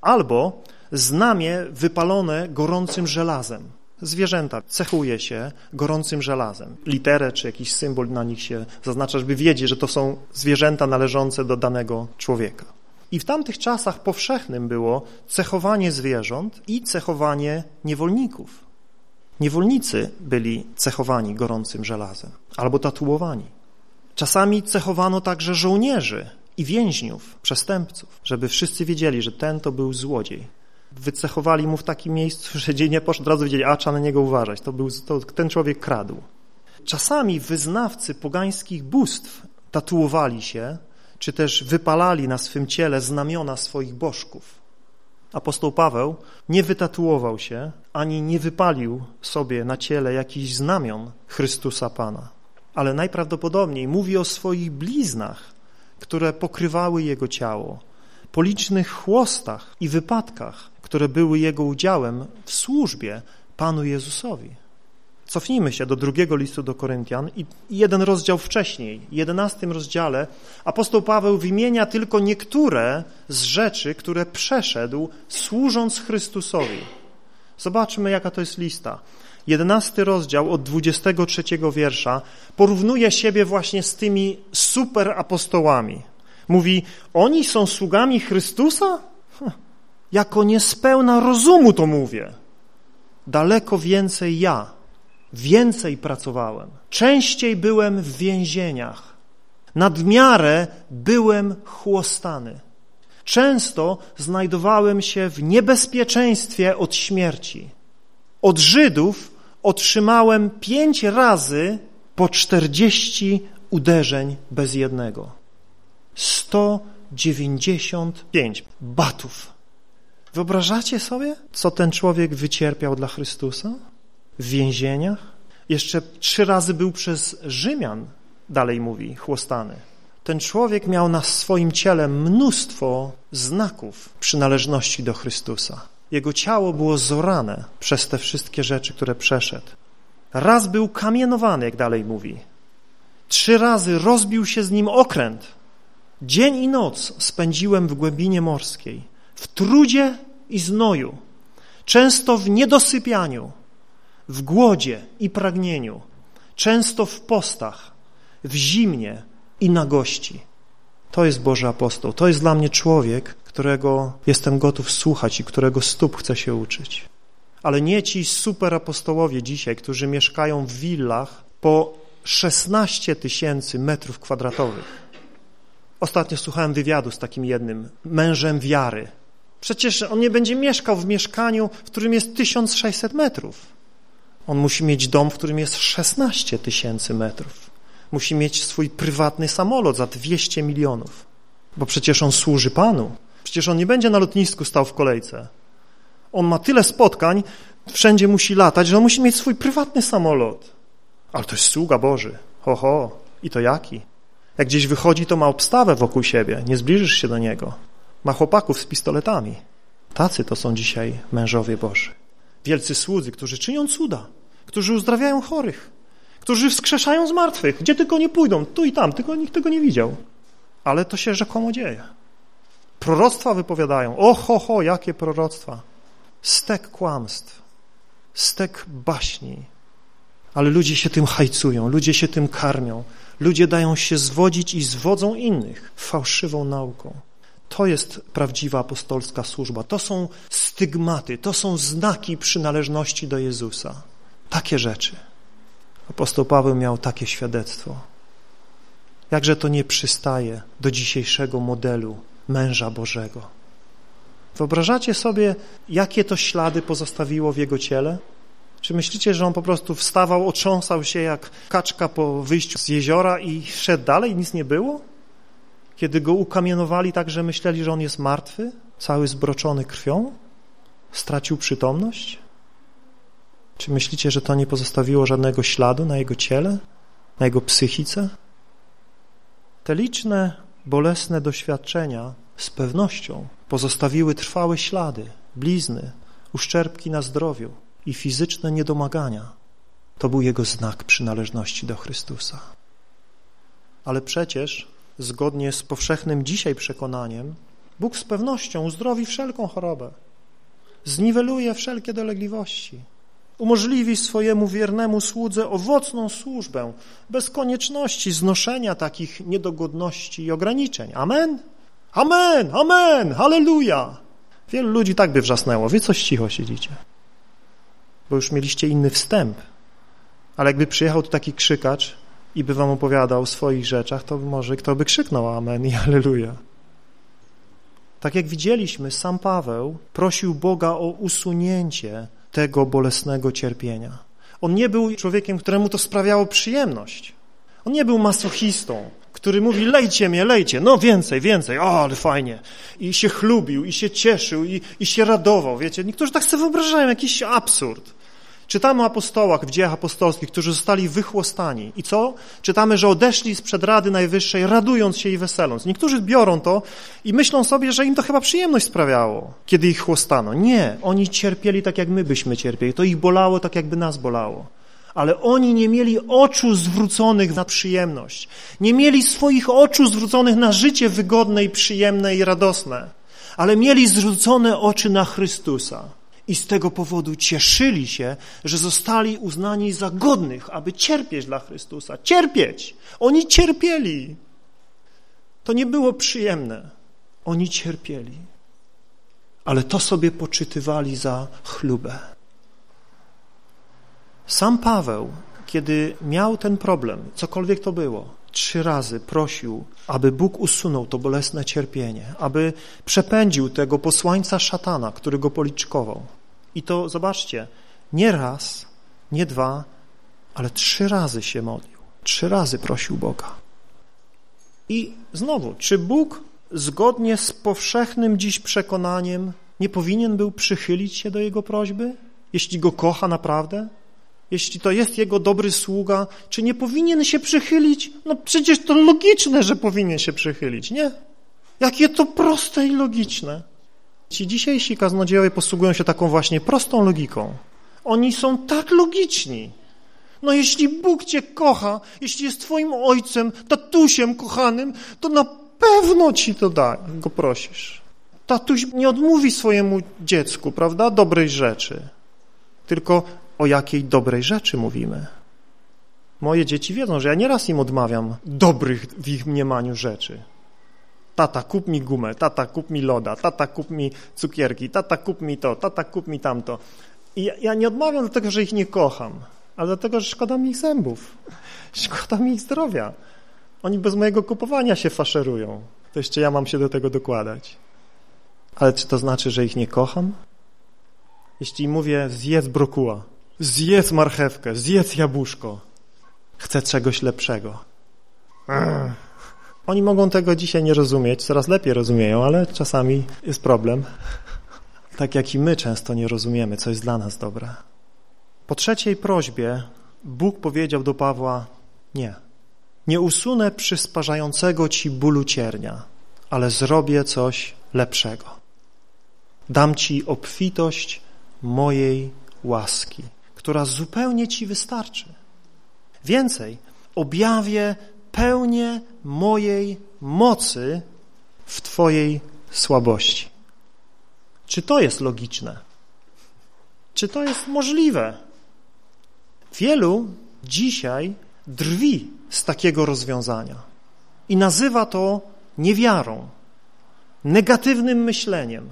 albo znamie wypalone gorącym żelazem. Zwierzęta cechuje się gorącym żelazem. Literę czy jakiś symbol na nich się zaznacza, żeby wiedzieć, że to są zwierzęta należące do danego człowieka. I w tamtych czasach powszechnym było cechowanie zwierząt i cechowanie niewolników. Niewolnicy byli cechowani gorącym żelazem albo tatuowani. Czasami cechowano także żołnierzy i więźniów, przestępców, żeby wszyscy wiedzieli, że ten to był złodziej. Wycechowali mu w takim miejscu, że gdzie nie poszedł, od razu wiedzieli, a trzeba na niego uważać, to, był, to ten człowiek kradł. Czasami wyznawcy pogańskich bóstw tatuowali się, czy też wypalali na swym ciele znamiona swoich bożków. Apostoł Paweł nie wytatuował się, ani nie wypalił sobie na ciele jakichś znamion Chrystusa Pana, ale najprawdopodobniej mówi o swoich bliznach, które pokrywały jego ciało, po licznych chłostach i wypadkach, które były jego udziałem w służbie Panu Jezusowi. Cofnijmy się do drugiego listu do Koryntian i jeden rozdział wcześniej, jedenastym rozdziale, apostoł Paweł wymienia tylko niektóre z rzeczy, które przeszedł służąc Chrystusowi. Zobaczmy, jaka to jest lista. Jedenasty rozdział od 23 wiersza porównuje siebie właśnie z tymi super apostołami. Mówi, oni są sługami Chrystusa? Hm, jako niespełna rozumu to mówię. Daleko więcej ja Więcej pracowałem, częściej byłem w więzieniach, nadmiarę byłem chłostany. Często znajdowałem się w niebezpieczeństwie od śmierci. Od Żydów otrzymałem pięć razy po czterdzieści uderzeń bez jednego. Sto dziewięćdziesiąt pięć batów. Wyobrażacie sobie, co ten człowiek wycierpiał dla Chrystusa? w więzieniach. Jeszcze trzy razy był przez Rzymian, dalej mówi, chłostany. Ten człowiek miał na swoim ciele mnóstwo znaków przynależności do Chrystusa. Jego ciało było zorane przez te wszystkie rzeczy, które przeszedł. Raz był kamienowany, jak dalej mówi. Trzy razy rozbił się z nim okręt. Dzień i noc spędziłem w głębinie morskiej, w trudzie i znoju, często w niedosypianiu, w głodzie i pragnieniu, często w postach, w zimnie i nagości. To jest Boży apostoł, to jest dla mnie człowiek, którego jestem gotów słuchać i którego stóp chcę się uczyć. Ale nie ci super apostołowie dzisiaj, którzy mieszkają w willach po 16 tysięcy metrów kwadratowych. Ostatnio słuchałem wywiadu z takim jednym mężem wiary. Przecież on nie będzie mieszkał w mieszkaniu, w którym jest 1600 metrów. On musi mieć dom, w którym jest 16 tysięcy metrów. Musi mieć swój prywatny samolot za 200 milionów, bo przecież on służy Panu. Przecież on nie będzie na lotnisku stał w kolejce. On ma tyle spotkań, wszędzie musi latać, że on musi mieć swój prywatny samolot. Ale to jest sługa Boży. Ho, ho. I to jaki? Jak gdzieś wychodzi, to ma obstawę wokół siebie. Nie zbliżysz się do niego. Ma chłopaków z pistoletami. Tacy to są dzisiaj mężowie Boży. Wielcy słudzy, którzy czynią cuda którzy uzdrawiają chorych, którzy wskrzeszają zmartwych, gdzie tylko nie pójdą, tu i tam, tylko nikt tego nie widział. Ale to się rzekomo dzieje. Proroctwa wypowiadają. O, ho, ho, jakie proroctwa. Stek kłamstw, stek baśni. Ale ludzie się tym hajcują, ludzie się tym karmią. Ludzie dają się zwodzić i zwodzą innych fałszywą nauką. To jest prawdziwa apostolska służba. To są stygmaty, to są znaki przynależności do Jezusa. Takie rzeczy. Apostoł Paweł miał takie świadectwo. Jakże to nie przystaje do dzisiejszego modelu męża Bożego. Wyobrażacie sobie, jakie to ślady pozostawiło w jego ciele? Czy myślicie, że on po prostu wstawał, otrząsał się jak kaczka po wyjściu z jeziora i szedł dalej, nic nie było? Kiedy go ukamienowali tak, że myśleli, że on jest martwy, cały zbroczony krwią? Stracił przytomność? Czy myślicie, że to nie pozostawiło żadnego śladu na jego ciele, na jego psychice? Te liczne, bolesne doświadczenia z pewnością pozostawiły trwałe ślady, blizny, uszczerbki na zdrowiu i fizyczne niedomagania. To był jego znak przynależności do Chrystusa. Ale przecież, zgodnie z powszechnym dzisiaj przekonaniem, Bóg z pewnością uzdrowi wszelką chorobę, zniweluje wszelkie dolegliwości, umożliwi swojemu wiernemu słudze owocną służbę, bez konieczności znoszenia takich niedogodności i ograniczeń. Amen? Amen! Amen! Halleluja! Wielu ludzi tak by wrzasnęło. Wy coś cicho siedzicie. Bo już mieliście inny wstęp. Ale jakby przyjechał tu taki krzykacz i by wam opowiadał o swoich rzeczach, to może kto by krzyknął amen i halleluja. Tak jak widzieliśmy, sam Paweł prosił Boga o usunięcie tego bolesnego cierpienia. On nie był człowiekiem, któremu to sprawiało przyjemność. On nie był masochistą, który mówi lejcie mnie, lejcie, no więcej, więcej, o ale fajnie. I się chlubił, i się cieszył, i, i się radował, wiecie. Niektórzy tak sobie wyobrażają, jakiś absurd. Czytamy o apostołach w dziejach apostolskich, którzy zostali wychłostani. I co? Czytamy, że odeszli sprzed Rady Najwyższej, radując się i weseląc. Niektórzy biorą to i myślą sobie, że im to chyba przyjemność sprawiało, kiedy ich chłostano. Nie, oni cierpieli tak, jak my byśmy cierpieli. To ich bolało tak, jakby nas bolało. Ale oni nie mieli oczu zwróconych na przyjemność. Nie mieli swoich oczu zwróconych na życie wygodne i przyjemne i radosne. Ale mieli zwrócone oczy na Chrystusa i z tego powodu cieszyli się, że zostali uznani za godnych, aby cierpieć dla Chrystusa. Cierpieć! Oni cierpieli. To nie było przyjemne. Oni cierpieli. Ale to sobie poczytywali za chlubę. Sam Paweł, kiedy miał ten problem, cokolwiek to było, trzy razy prosił, aby Bóg usunął to bolesne cierpienie, aby przepędził tego posłańca szatana, który go policzkował. I to zobaczcie, nie raz, nie dwa, ale trzy razy się modlił. Trzy razy prosił Boga. I znowu, czy Bóg zgodnie z powszechnym dziś przekonaniem nie powinien był przychylić się do jego prośby? Jeśli go kocha naprawdę? Jeśli to jest jego dobry sługa, czy nie powinien się przychylić? No przecież to logiczne, że powinien się przychylić, nie? Jakie to proste i logiczne. Ci dzisiejsi kaznodziejowie posługują się taką właśnie prostą logiką. Oni są tak logiczni. No jeśli Bóg cię kocha, jeśli jest twoim ojcem, tatusiem kochanym, to na pewno ci to da, go prosisz. Tatuś nie odmówi swojemu dziecku, prawda, dobrej rzeczy. Tylko o jakiej dobrej rzeczy mówimy? Moje dzieci wiedzą, że ja nieraz im odmawiam dobrych w ich mniemaniu rzeczy. Tata, kup mi gumę, tata, kup mi loda, tata, kup mi cukierki, tata, kup mi to, tata, kup mi tamto. I ja, ja nie odmawiam dlatego, że ich nie kocham, ale dlatego, że szkoda mi ich zębów, szkoda mi ich zdrowia. Oni bez mojego kupowania się faszerują. To jeszcze ja mam się do tego dokładać. Ale czy to znaczy, że ich nie kocham? Jeśli mówię, zjedz brokuła, zjedz marchewkę, zjedz jabłuszko, chcę czegoś lepszego. Ech oni mogą tego dzisiaj nie rozumieć, coraz lepiej rozumieją, ale czasami jest problem. Tak jak i my często nie rozumiemy, co jest dla nas dobre. Po trzeciej prośbie Bóg powiedział do Pawła, nie, nie usunę przysparzającego ci bólu ciernia, ale zrobię coś lepszego. Dam ci obfitość mojej łaski, która zupełnie ci wystarczy. Więcej, objawię pełnię mojej mocy w Twojej słabości. Czy to jest logiczne? Czy to jest możliwe? Wielu dzisiaj drwi z takiego rozwiązania i nazywa to niewiarą, negatywnym myśleniem,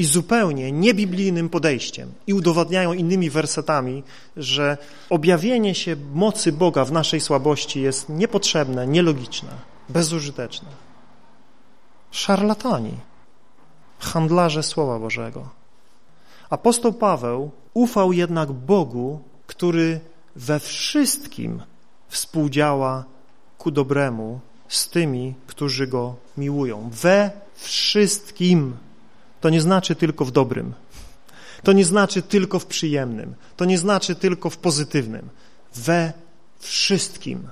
i zupełnie niebiblijnym podejściem i udowadniają innymi wersetami, że objawienie się mocy Boga w naszej słabości jest niepotrzebne, nielogiczne, bezużyteczne. Szarlatani, handlarze Słowa Bożego. Apostoł Paweł ufał jednak Bogu, który we wszystkim współdziała ku dobremu z tymi, którzy Go miłują. We wszystkim. To nie znaczy tylko w dobrym. To nie znaczy tylko w przyjemnym. To nie znaczy tylko w pozytywnym. We wszystkim.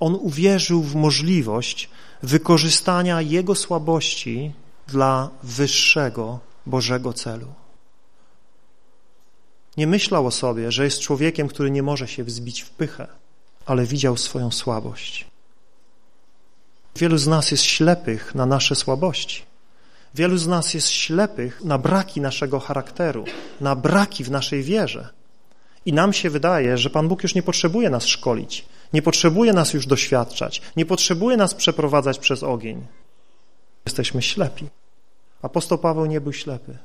On uwierzył w możliwość wykorzystania Jego słabości dla wyższego Bożego celu. Nie myślał o sobie, że jest człowiekiem, który nie może się wzbić w pychę, ale widział swoją słabość. Wielu z nas jest ślepych na nasze słabości. Wielu z nas jest ślepych na braki naszego charakteru, na braki w naszej wierze. I nam się wydaje, że Pan Bóg już nie potrzebuje nas szkolić, nie potrzebuje nas już doświadczać, nie potrzebuje nas przeprowadzać przez ogień. Jesteśmy ślepi. Apostoł Paweł nie był ślepy.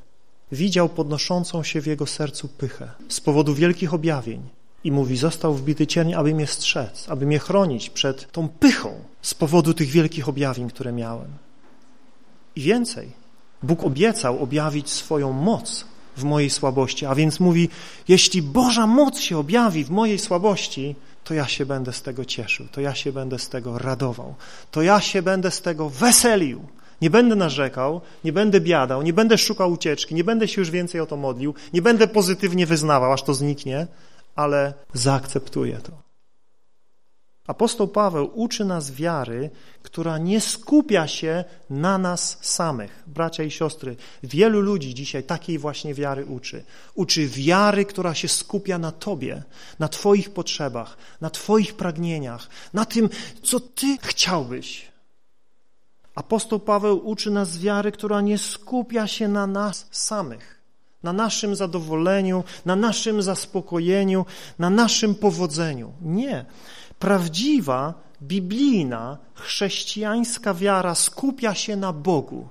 Widział podnoszącą się w jego sercu pychę z powodu wielkich objawień i mówi, został wbity cień, aby mnie strzec, aby mnie chronić przed tą pychą z powodu tych wielkich objawień, które miałem. I więcej, Bóg obiecał objawić swoją moc w mojej słabości, a więc mówi, jeśli Boża moc się objawi w mojej słabości, to ja się będę z tego cieszył, to ja się będę z tego radował, to ja się będę z tego weselił. Nie będę narzekał, nie będę biadał, nie będę szukał ucieczki, nie będę się już więcej o to modlił, nie będę pozytywnie wyznawał, aż to zniknie, ale zaakceptuję to. Apostoł Paweł uczy nas wiary, która nie skupia się na nas samych. Bracia i siostry, wielu ludzi dzisiaj takiej właśnie wiary uczy. Uczy wiary, która się skupia na Tobie, na Twoich potrzebach, na Twoich pragnieniach, na tym, co Ty chciałbyś. Apostoł Paweł uczy nas wiary, która nie skupia się na nas samych, na naszym zadowoleniu, na naszym zaspokojeniu, na naszym powodzeniu. Nie. Prawdziwa, biblijna, chrześcijańska wiara skupia się na Bogu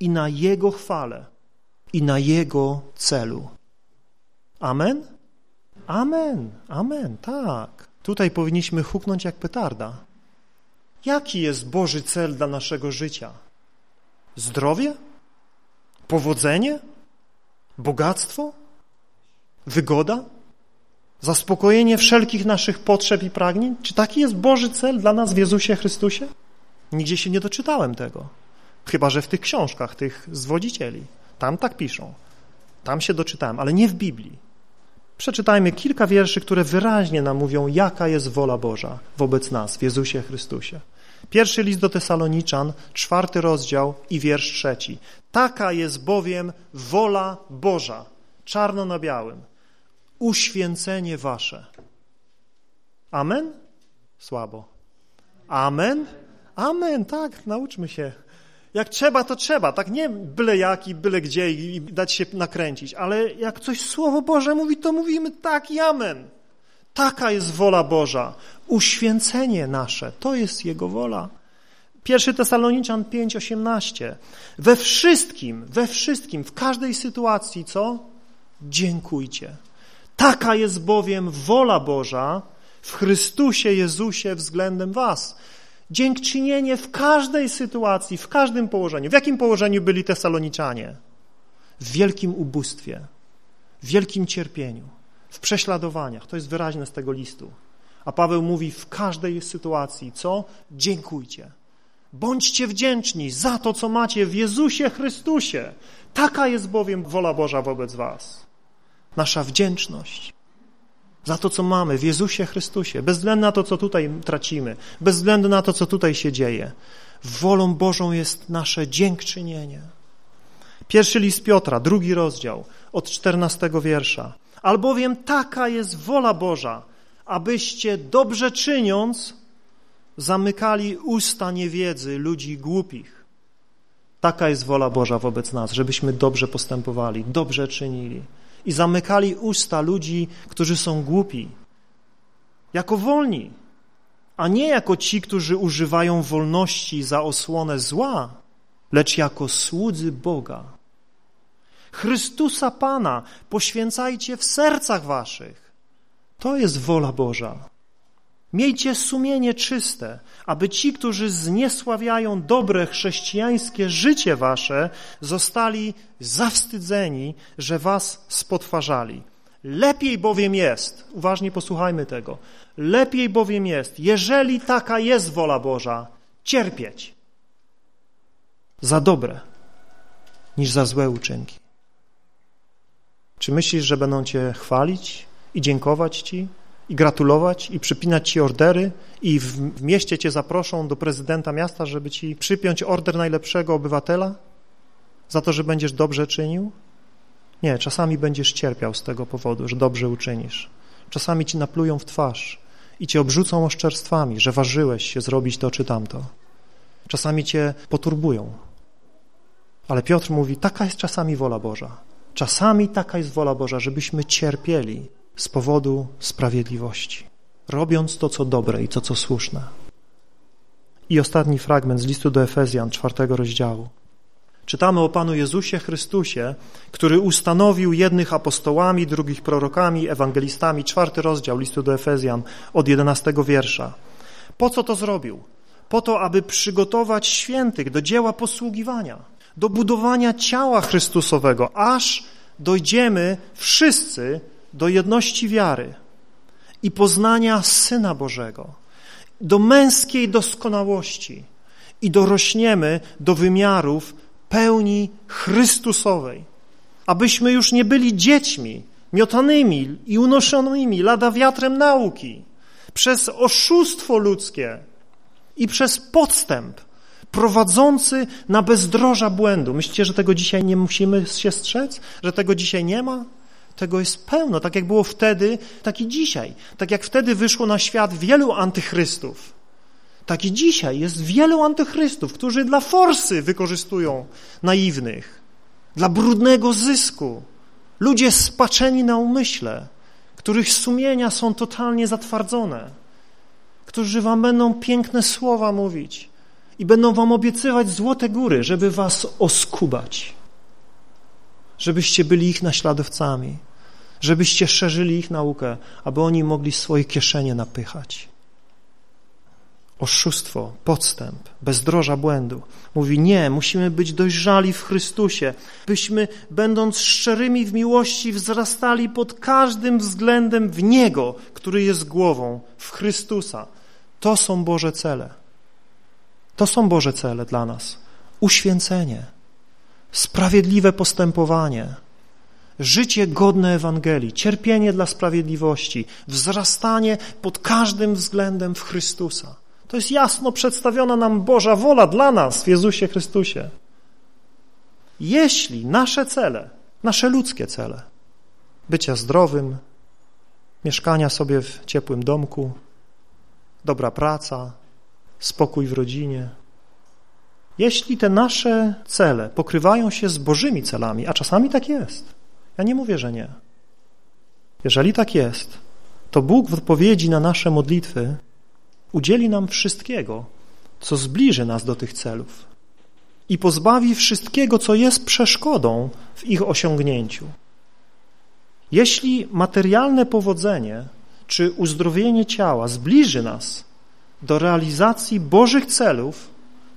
i na Jego chwale i na Jego celu. Amen? Amen, amen, tak. Tutaj powinniśmy huknąć jak petarda. Jaki jest Boży cel dla naszego życia? Zdrowie? Powodzenie? Bogactwo? Wygoda? Zaspokojenie wszelkich naszych potrzeb i pragnień? Czy taki jest Boży cel dla nas w Jezusie Chrystusie? Nigdzie się nie doczytałem tego. Chyba, że w tych książkach, tych zwodzicieli. Tam tak piszą. Tam się doczytałem, ale nie w Biblii. Przeczytajmy kilka wierszy, które wyraźnie nam mówią, jaka jest wola Boża wobec nas w Jezusie Chrystusie. Pierwszy list do Tesaloniczan, czwarty rozdział i wiersz trzeci. Taka jest bowiem wola Boża, czarno na białym, uświęcenie wasze. Amen? Słabo. Amen? Amen, tak, nauczmy się. Jak trzeba, to trzeba, tak nie byle jak i byle gdzie i dać się nakręcić, ale jak coś Słowo Boże mówi, to mówimy tak i amen. Taka jest wola Boża. Uświęcenie nasze, to jest Jego wola. Pierwszy Tesaloniczan 5:18. We wszystkim, we wszystkim, w każdej sytuacji, co? Dziękujcie. Taka jest bowiem wola Boża w Chrystusie Jezusie względem was. Dziękczynienie w każdej sytuacji, w każdym położeniu. W jakim położeniu byli Tesaloniczanie? W wielkim ubóstwie, w wielkim cierpieniu w prześladowaniach. To jest wyraźne z tego listu. A Paweł mówi w każdej sytuacji, co? Dziękujcie. Bądźcie wdzięczni za to, co macie w Jezusie Chrystusie. Taka jest bowiem wola Boża wobec was. Nasza wdzięczność za to, co mamy w Jezusie Chrystusie, bez względu na to, co tutaj tracimy, bez względu na to, co tutaj się dzieje. Wolą Bożą jest nasze dziękczynienie. Pierwszy list Piotra, drugi rozdział, od czternastego wiersza. Albowiem taka jest wola Boża, abyście dobrze czyniąc zamykali usta niewiedzy ludzi głupich. Taka jest wola Boża wobec nas, żebyśmy dobrze postępowali, dobrze czynili i zamykali usta ludzi, którzy są głupi, jako wolni, a nie jako ci, którzy używają wolności za osłonę zła, lecz jako słudzy Boga. Chrystusa Pana poświęcajcie w sercach waszych. To jest wola Boża. Miejcie sumienie czyste, aby ci, którzy zniesławiają dobre chrześcijańskie życie wasze, zostali zawstydzeni, że was spotwarzali. Lepiej bowiem jest, uważnie posłuchajmy tego, lepiej bowiem jest, jeżeli taka jest wola Boża, cierpieć za dobre niż za złe uczynki. Czy myślisz, że będą Cię chwalić i dziękować Ci i gratulować i przypinać Ci ordery i w, w mieście Cię zaproszą do prezydenta miasta, żeby Ci przypiąć order najlepszego obywatela za to, że będziesz dobrze czynił? Nie, czasami będziesz cierpiał z tego powodu, że dobrze uczynisz. Czasami Ci naplują w twarz i Cię obrzucą oszczerstwami, że ważyłeś się zrobić to czy tamto. Czasami Cię poturbują. Ale Piotr mówi, taka jest czasami wola Boża. Czasami taka jest wola Boża, żebyśmy cierpieli z powodu sprawiedliwości, robiąc to, co dobre i to, co słuszne. I ostatni fragment z listu do Efezjan, czwartego rozdziału. Czytamy o Panu Jezusie Chrystusie, który ustanowił jednych apostołami, drugich prorokami, ewangelistami. Czwarty rozdział listu do Efezjan od jedenastego wiersza. Po co to zrobił? Po to, aby przygotować świętych do dzieła posługiwania, do budowania ciała Chrystusowego, aż dojdziemy wszyscy do jedności wiary i poznania Syna Bożego, do męskiej doskonałości i dorośniemy do wymiarów pełni Chrystusowej, abyśmy już nie byli dziećmi miotanymi i unoszonymi lada wiatrem nauki, przez oszustwo ludzkie i przez podstęp prowadzący na bezdroża błędu. Myślicie, że tego dzisiaj nie musimy się strzec? Że tego dzisiaj nie ma? Tego jest pełno, tak jak było wtedy, tak i dzisiaj. Tak jak wtedy wyszło na świat wielu antychrystów, tak i dzisiaj jest wielu antychrystów, którzy dla forsy wykorzystują naiwnych, dla brudnego zysku. Ludzie spaczeni na umyśle, których sumienia są totalnie zatwardzone, którzy wam będą piękne słowa mówić i będą wam obiecywać złote góry, żeby was oskubać, żebyście byli ich naśladowcami, żebyście szerzyli ich naukę, aby oni mogli swoje kieszenie napychać oszustwo, podstęp, bezdroża błędu. Mówi nie, musimy być dojrzali w Chrystusie, byśmy będąc szczerymi w miłości wzrastali pod każdym względem w Niego, który jest głową, w Chrystusa. To są Boże cele. To są Boże cele dla nas. Uświęcenie, sprawiedliwe postępowanie, życie godne Ewangelii, cierpienie dla sprawiedliwości, wzrastanie pod każdym względem w Chrystusa. To jest jasno przedstawiona nam Boża wola dla nas w Jezusie Chrystusie. Jeśli nasze cele, nasze ludzkie cele, bycia zdrowym, mieszkania sobie w ciepłym domku, dobra praca, spokój w rodzinie, jeśli te nasze cele pokrywają się z Bożymi celami, a czasami tak jest, ja nie mówię, że nie. Jeżeli tak jest, to Bóg w odpowiedzi na nasze modlitwy udzieli nam wszystkiego, co zbliży nas do tych celów i pozbawi wszystkiego, co jest przeszkodą w ich osiągnięciu. Jeśli materialne powodzenie czy uzdrowienie ciała zbliży nas do realizacji Bożych celów,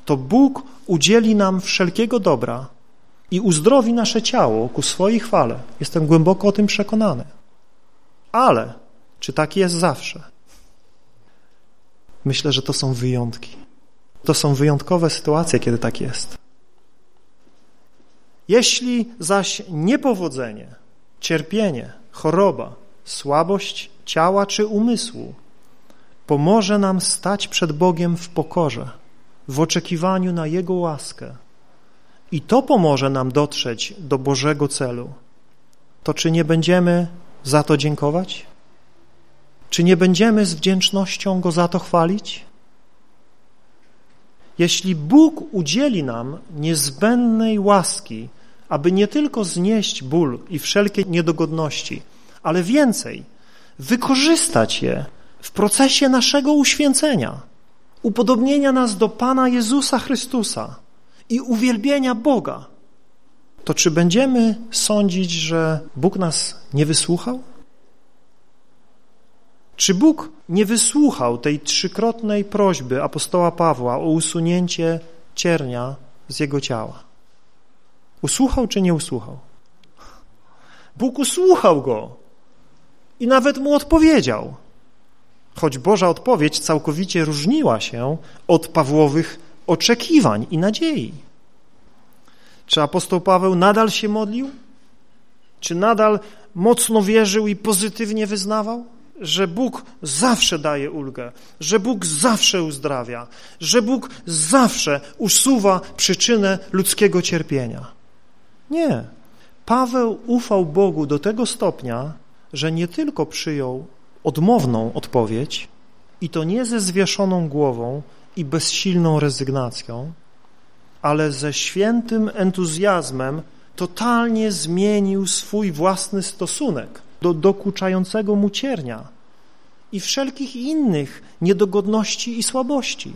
to Bóg udzieli nam wszelkiego dobra i uzdrowi nasze ciało ku swojej chwale. Jestem głęboko o tym przekonany. Ale czy tak jest zawsze? Myślę, że to są wyjątki. To są wyjątkowe sytuacje, kiedy tak jest. Jeśli zaś niepowodzenie, cierpienie, choroba, słabość ciała czy umysłu pomoże nam stać przed Bogiem w pokorze, w oczekiwaniu na Jego łaskę i to pomoże nam dotrzeć do Bożego celu, to czy nie będziemy za to dziękować? Czy nie będziemy z wdzięcznością Go za to chwalić? Jeśli Bóg udzieli nam niezbędnej łaski, aby nie tylko znieść ból i wszelkie niedogodności, ale więcej, wykorzystać je w procesie naszego uświęcenia, upodobnienia nas do Pana Jezusa Chrystusa i uwielbienia Boga, to czy będziemy sądzić, że Bóg nas nie wysłuchał? Czy Bóg nie wysłuchał tej trzykrotnej prośby apostoła Pawła o usunięcie ciernia z jego ciała? Usłuchał czy nie usłuchał? Bóg usłuchał go. i nawet mu odpowiedział. Choć Boża odpowiedź całkowicie różniła się od Pawłowych oczekiwań i nadziei. Czy apostoł Paweł nadal się modlił? Czy nadal mocno wierzył i pozytywnie wyznawał? Że Bóg zawsze daje ulgę, że Bóg zawsze uzdrawia, że Bóg zawsze usuwa przyczynę ludzkiego cierpienia. Nie. Paweł ufał Bogu do tego stopnia, że nie tylko przyjął odmowną odpowiedź i to nie ze zwieszoną głową i bezsilną rezygnacją, ale ze świętym entuzjazmem totalnie zmienił swój własny stosunek do dokuczającego mu ciernia i wszelkich innych niedogodności i słabości.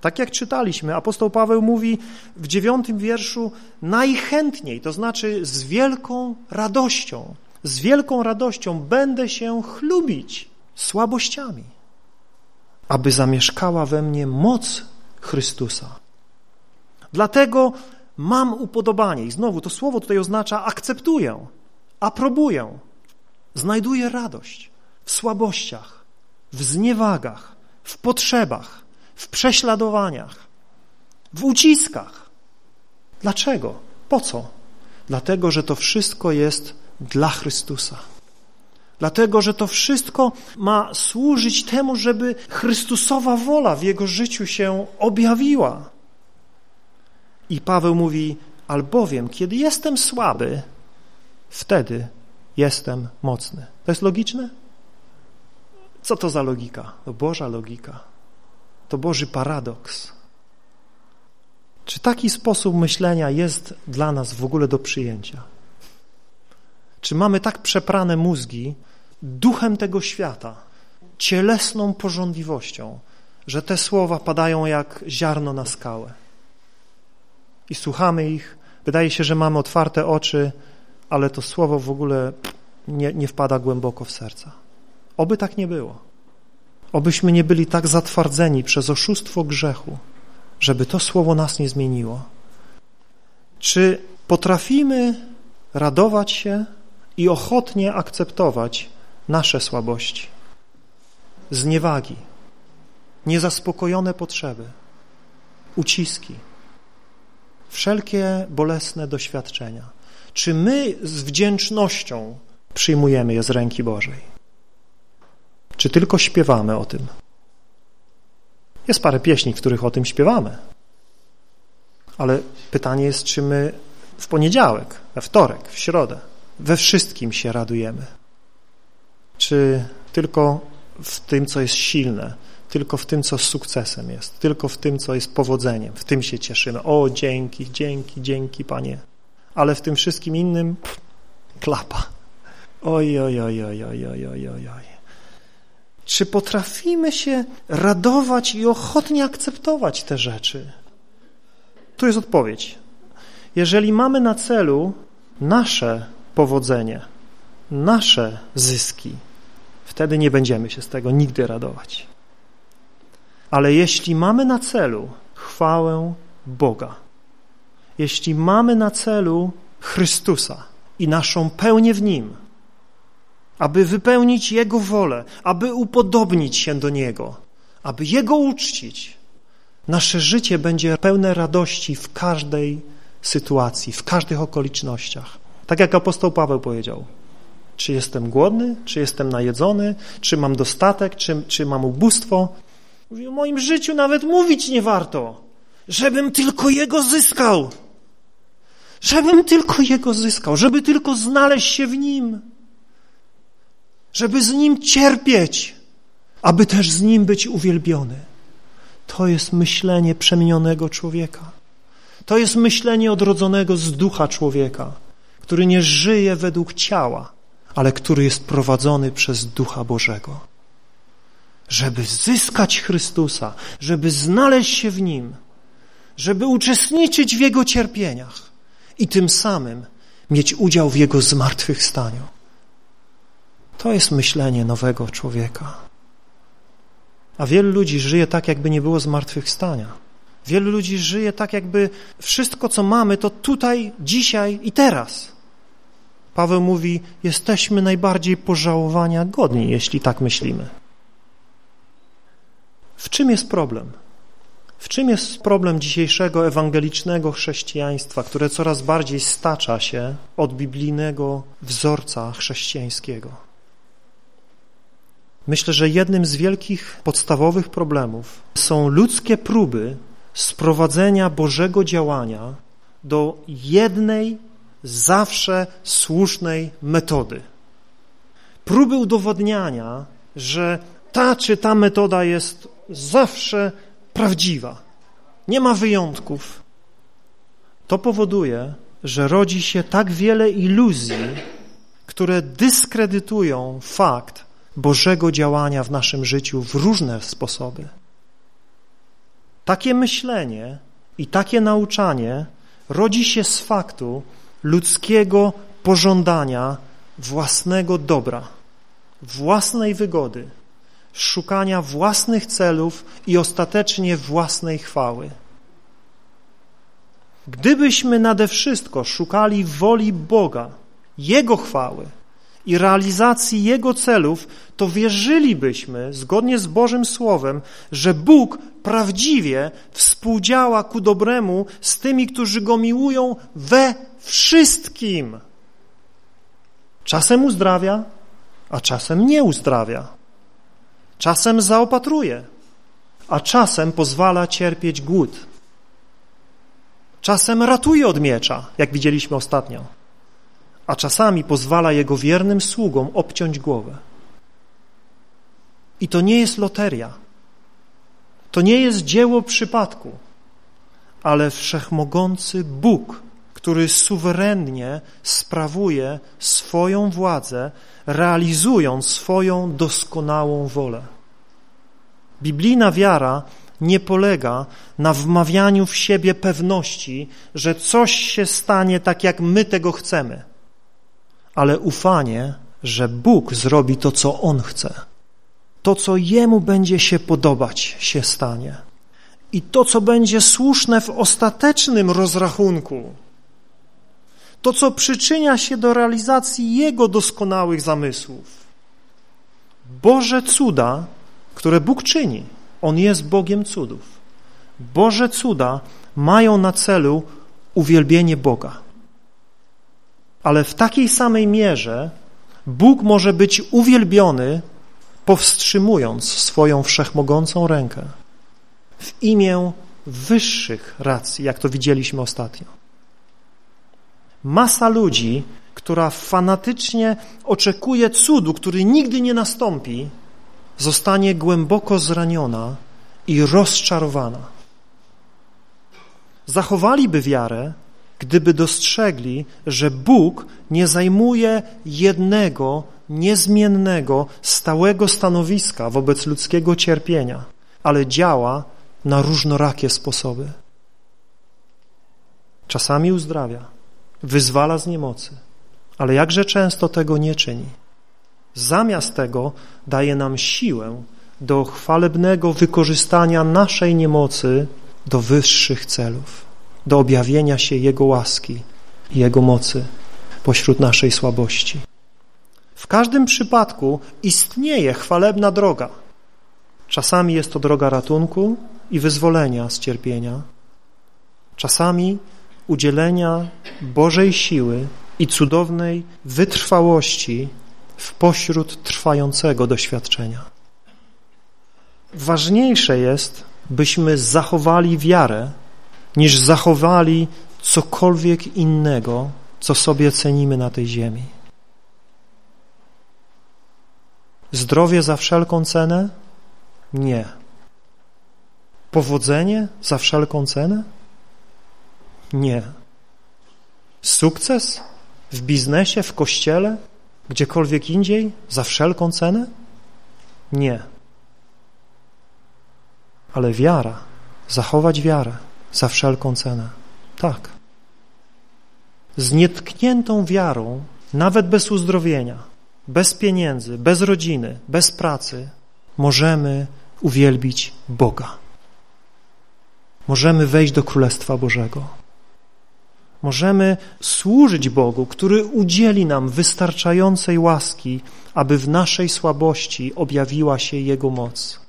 Tak jak czytaliśmy, apostoł Paweł mówi w dziewiątym wierszu najchętniej, to znaczy z wielką radością, z wielką radością będę się chlubić słabościami, aby zamieszkała we mnie moc Chrystusa. Dlatego mam upodobanie i znowu to słowo tutaj oznacza akceptuję, aprobuję, znajduję radość w słabościach, w zniewagach, w potrzebach, w prześladowaniach, w uciskach. Dlaczego? Po co? Dlatego, że to wszystko jest dla Chrystusa. Dlatego, że to wszystko ma służyć temu, żeby Chrystusowa wola w jego życiu się objawiła. I Paweł mówi, albowiem, kiedy jestem słaby, wtedy jestem mocny. To jest logiczne? Co to za logika? To Boża logika. To Boży paradoks. Czy taki sposób myślenia jest dla nas w ogóle do przyjęcia? Czy mamy tak przeprane mózgi duchem tego świata, cielesną porządliwością, że te słowa padają jak ziarno na skałę? I słuchamy ich, wydaje się, że mamy otwarte oczy, ale to słowo w ogóle nie, nie wpada głęboko w serca. Oby tak nie było. Obyśmy nie byli tak zatwardzeni przez oszustwo grzechu, żeby to słowo nas nie zmieniło. Czy potrafimy radować się i ochotnie akceptować nasze słabości, zniewagi, niezaspokojone potrzeby, uciski, wszelkie bolesne doświadczenia. Czy my z wdzięcznością przyjmujemy je z ręki Bożej? Czy tylko śpiewamy o tym? Jest parę pieśni, w których o tym śpiewamy. Ale pytanie jest, czy my w poniedziałek, we wtorek, w środę, we wszystkim się radujemy? czy tylko w tym, co jest silne, tylko w tym, co z sukcesem jest, tylko w tym, co jest powodzeniem, w tym się cieszymy. O, dzięki, dzięki, dzięki, Panie. Ale w tym wszystkim innym pff, klapa. Oj, oj, oj, oj, oj, oj, oj, oj. Czy potrafimy się radować i ochotnie akceptować te rzeczy? Tu jest odpowiedź. Jeżeli mamy na celu nasze powodzenie, nasze zyski, wtedy nie będziemy się z tego nigdy radować. Ale jeśli mamy na celu chwałę Boga, jeśli mamy na celu Chrystusa i naszą pełnię w Nim, aby wypełnić Jego wolę, aby upodobnić się do Niego, aby Jego uczcić, nasze życie będzie pełne radości w każdej sytuacji, w każdych okolicznościach. Tak jak apostoł Paweł powiedział, czy jestem głodny, czy jestem najedzony, czy mam dostatek, czy, czy mam ubóstwo, Mówi, o moim życiu nawet mówić nie warto, żebym tylko Jego zyskał. Żebym tylko Jego zyskał, żeby tylko znaleźć się w Nim. Żeby z Nim cierpieć, aby też z Nim być uwielbiony. To jest myślenie przemienionego człowieka. To jest myślenie odrodzonego z ducha człowieka, który nie żyje według ciała, ale który jest prowadzony przez Ducha Bożego żeby zyskać Chrystusa, żeby znaleźć się w Nim, żeby uczestniczyć w Jego cierpieniach i tym samym mieć udział w Jego zmartwychwstaniu. To jest myślenie nowego człowieka. A wielu ludzi żyje tak, jakby nie było zmartwychwstania. Wielu ludzi żyje tak, jakby wszystko, co mamy, to tutaj, dzisiaj i teraz. Paweł mówi, jesteśmy najbardziej pożałowania godni, jeśli tak myślimy. W czym jest problem? W czym jest problem dzisiejszego ewangelicznego chrześcijaństwa, które coraz bardziej stacza się od biblijnego wzorca chrześcijańskiego? Myślę, że jednym z wielkich podstawowych problemów są ludzkie próby sprowadzenia Bożego działania do jednej, zawsze słusznej metody. Próby udowodniania, że ta czy ta metoda jest zawsze prawdziwa. Nie ma wyjątków. To powoduje, że rodzi się tak wiele iluzji, które dyskredytują fakt Bożego działania w naszym życiu w różne sposoby. Takie myślenie i takie nauczanie rodzi się z faktu ludzkiego pożądania własnego dobra, własnej wygody, szukania własnych celów i ostatecznie własnej chwały. Gdybyśmy nade wszystko szukali woli Boga, Jego chwały i realizacji Jego celów, to wierzylibyśmy, zgodnie z Bożym Słowem, że Bóg prawdziwie współdziała ku dobremu z tymi, którzy Go miłują we wszystkim. Czasem uzdrawia, a czasem nie uzdrawia. Czasem zaopatruje, a czasem pozwala cierpieć głód. Czasem ratuje od miecza, jak widzieliśmy ostatnio, a czasami pozwala jego wiernym sługom obciąć głowę. I to nie jest loteria. To nie jest dzieło przypadku, ale wszechmogący Bóg, który suwerennie sprawuje swoją władzę, realizując swoją doskonałą wolę. Biblijna wiara nie polega na wmawianiu w siebie pewności, że coś się stanie tak, jak my tego chcemy, ale ufanie, że Bóg zrobi to, co On chce. To, co Jemu będzie się podobać, się stanie. I to, co będzie słuszne w ostatecznym rozrachunku, to, co przyczynia się do realizacji Jego doskonałych zamysłów. Boże cuda, które Bóg czyni, On jest Bogiem cudów. Boże cuda mają na celu uwielbienie Boga. Ale w takiej samej mierze Bóg może być uwielbiony, powstrzymując swoją wszechmogącą rękę w imię wyższych racji, jak to widzieliśmy ostatnio. Masa ludzi, która fanatycznie oczekuje cudu, który nigdy nie nastąpi, zostanie głęboko zraniona i rozczarowana. Zachowaliby wiarę, gdyby dostrzegli, że Bóg nie zajmuje jednego, niezmiennego, stałego stanowiska wobec ludzkiego cierpienia, ale działa na różnorakie sposoby. Czasami uzdrawia, wyzwala z niemocy, ale jakże często tego nie czyni. Zamiast tego daje nam siłę do chwalebnego wykorzystania naszej niemocy do wyższych celów, do objawienia się Jego łaski i Jego mocy pośród naszej słabości. W każdym przypadku istnieje chwalebna droga. Czasami jest to droga ratunku i wyzwolenia z cierpienia, czasami udzielenia Bożej siły i cudownej wytrwałości w pośród trwającego doświadczenia. Ważniejsze jest, byśmy zachowali wiarę, niż zachowali cokolwiek innego, co sobie cenimy na tej ziemi. Zdrowie za wszelką cenę? Nie. Powodzenie za wszelką cenę? Nie. Sukces w biznesie, w kościele, gdziekolwiek indziej za wszelką cenę? Nie. Ale wiara, zachować wiarę za wszelką cenę. Tak. Z nietkniętą wiarą, nawet bez uzdrowienia, bez pieniędzy, bez rodziny, bez pracy, możemy uwielbić Boga. Możemy wejść do Królestwa Bożego. Możemy służyć Bogu, który udzieli nam wystarczającej łaski, aby w naszej słabości objawiła się Jego moc.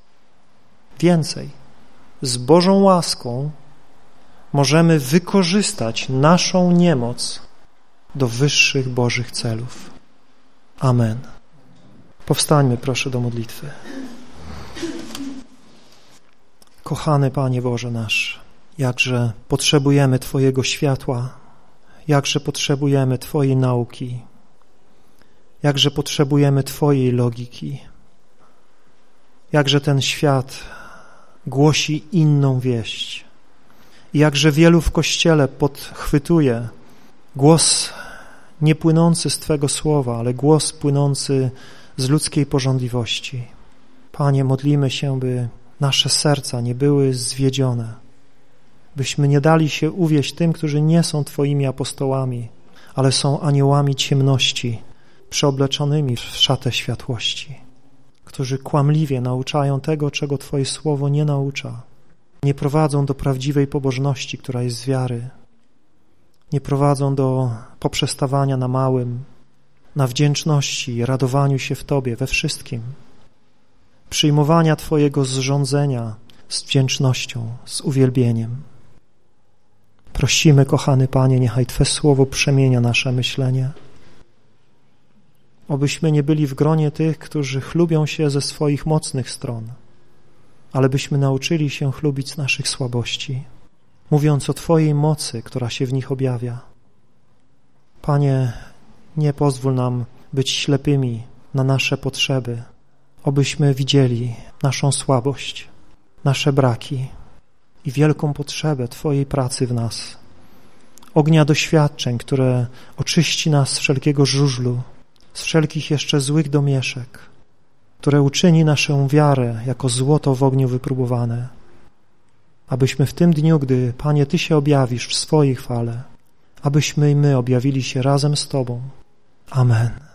Więcej, z Bożą łaską możemy wykorzystać naszą niemoc do wyższych Bożych celów. Amen. Powstańmy proszę do modlitwy. Kochany Panie Boże nasz, jakże potrzebujemy Twojego światła, jakże potrzebujemy Twojej nauki, jakże potrzebujemy Twojej logiki, jakże ten świat głosi inną wieść, jakże wielu w Kościele podchwytuje głos nie płynący z Twego słowa, ale głos płynący z ludzkiej porządliwości. Panie, modlimy się, by nasze serca nie były zwiedzione, byśmy nie dali się uwieść tym, którzy nie są Twoimi apostołami, ale są aniołami ciemności, przeobleczonymi w szatę światłości, którzy kłamliwie nauczają tego, czego Twoje słowo nie naucza. Nie prowadzą do prawdziwej pobożności, która jest z wiary. Nie prowadzą do poprzestawania na małym, na wdzięczności radowaniu się w Tobie we wszystkim, przyjmowania Twojego zrządzenia z wdzięcznością, z uwielbieniem. Prosimy, kochany Panie, niechaj Twe słowo przemienia nasze myślenie. Obyśmy nie byli w gronie tych, którzy chlubią się ze swoich mocnych stron, ale byśmy nauczyli się chlubić z naszych słabości, mówiąc o Twojej mocy, która się w nich objawia. Panie, nie pozwól nam być ślepymi na nasze potrzeby, obyśmy widzieli naszą słabość, nasze braki i wielką potrzebę Twojej pracy w nas, ognia doświadczeń, które oczyści nas z wszelkiego żużlu, z wszelkich jeszcze złych domieszek, które uczyni naszą wiarę jako złoto w ogniu wypróbowane, abyśmy w tym dniu, gdy, Panie, Ty się objawisz w swojej chwale, abyśmy i my objawili się razem z Tobą. Amen.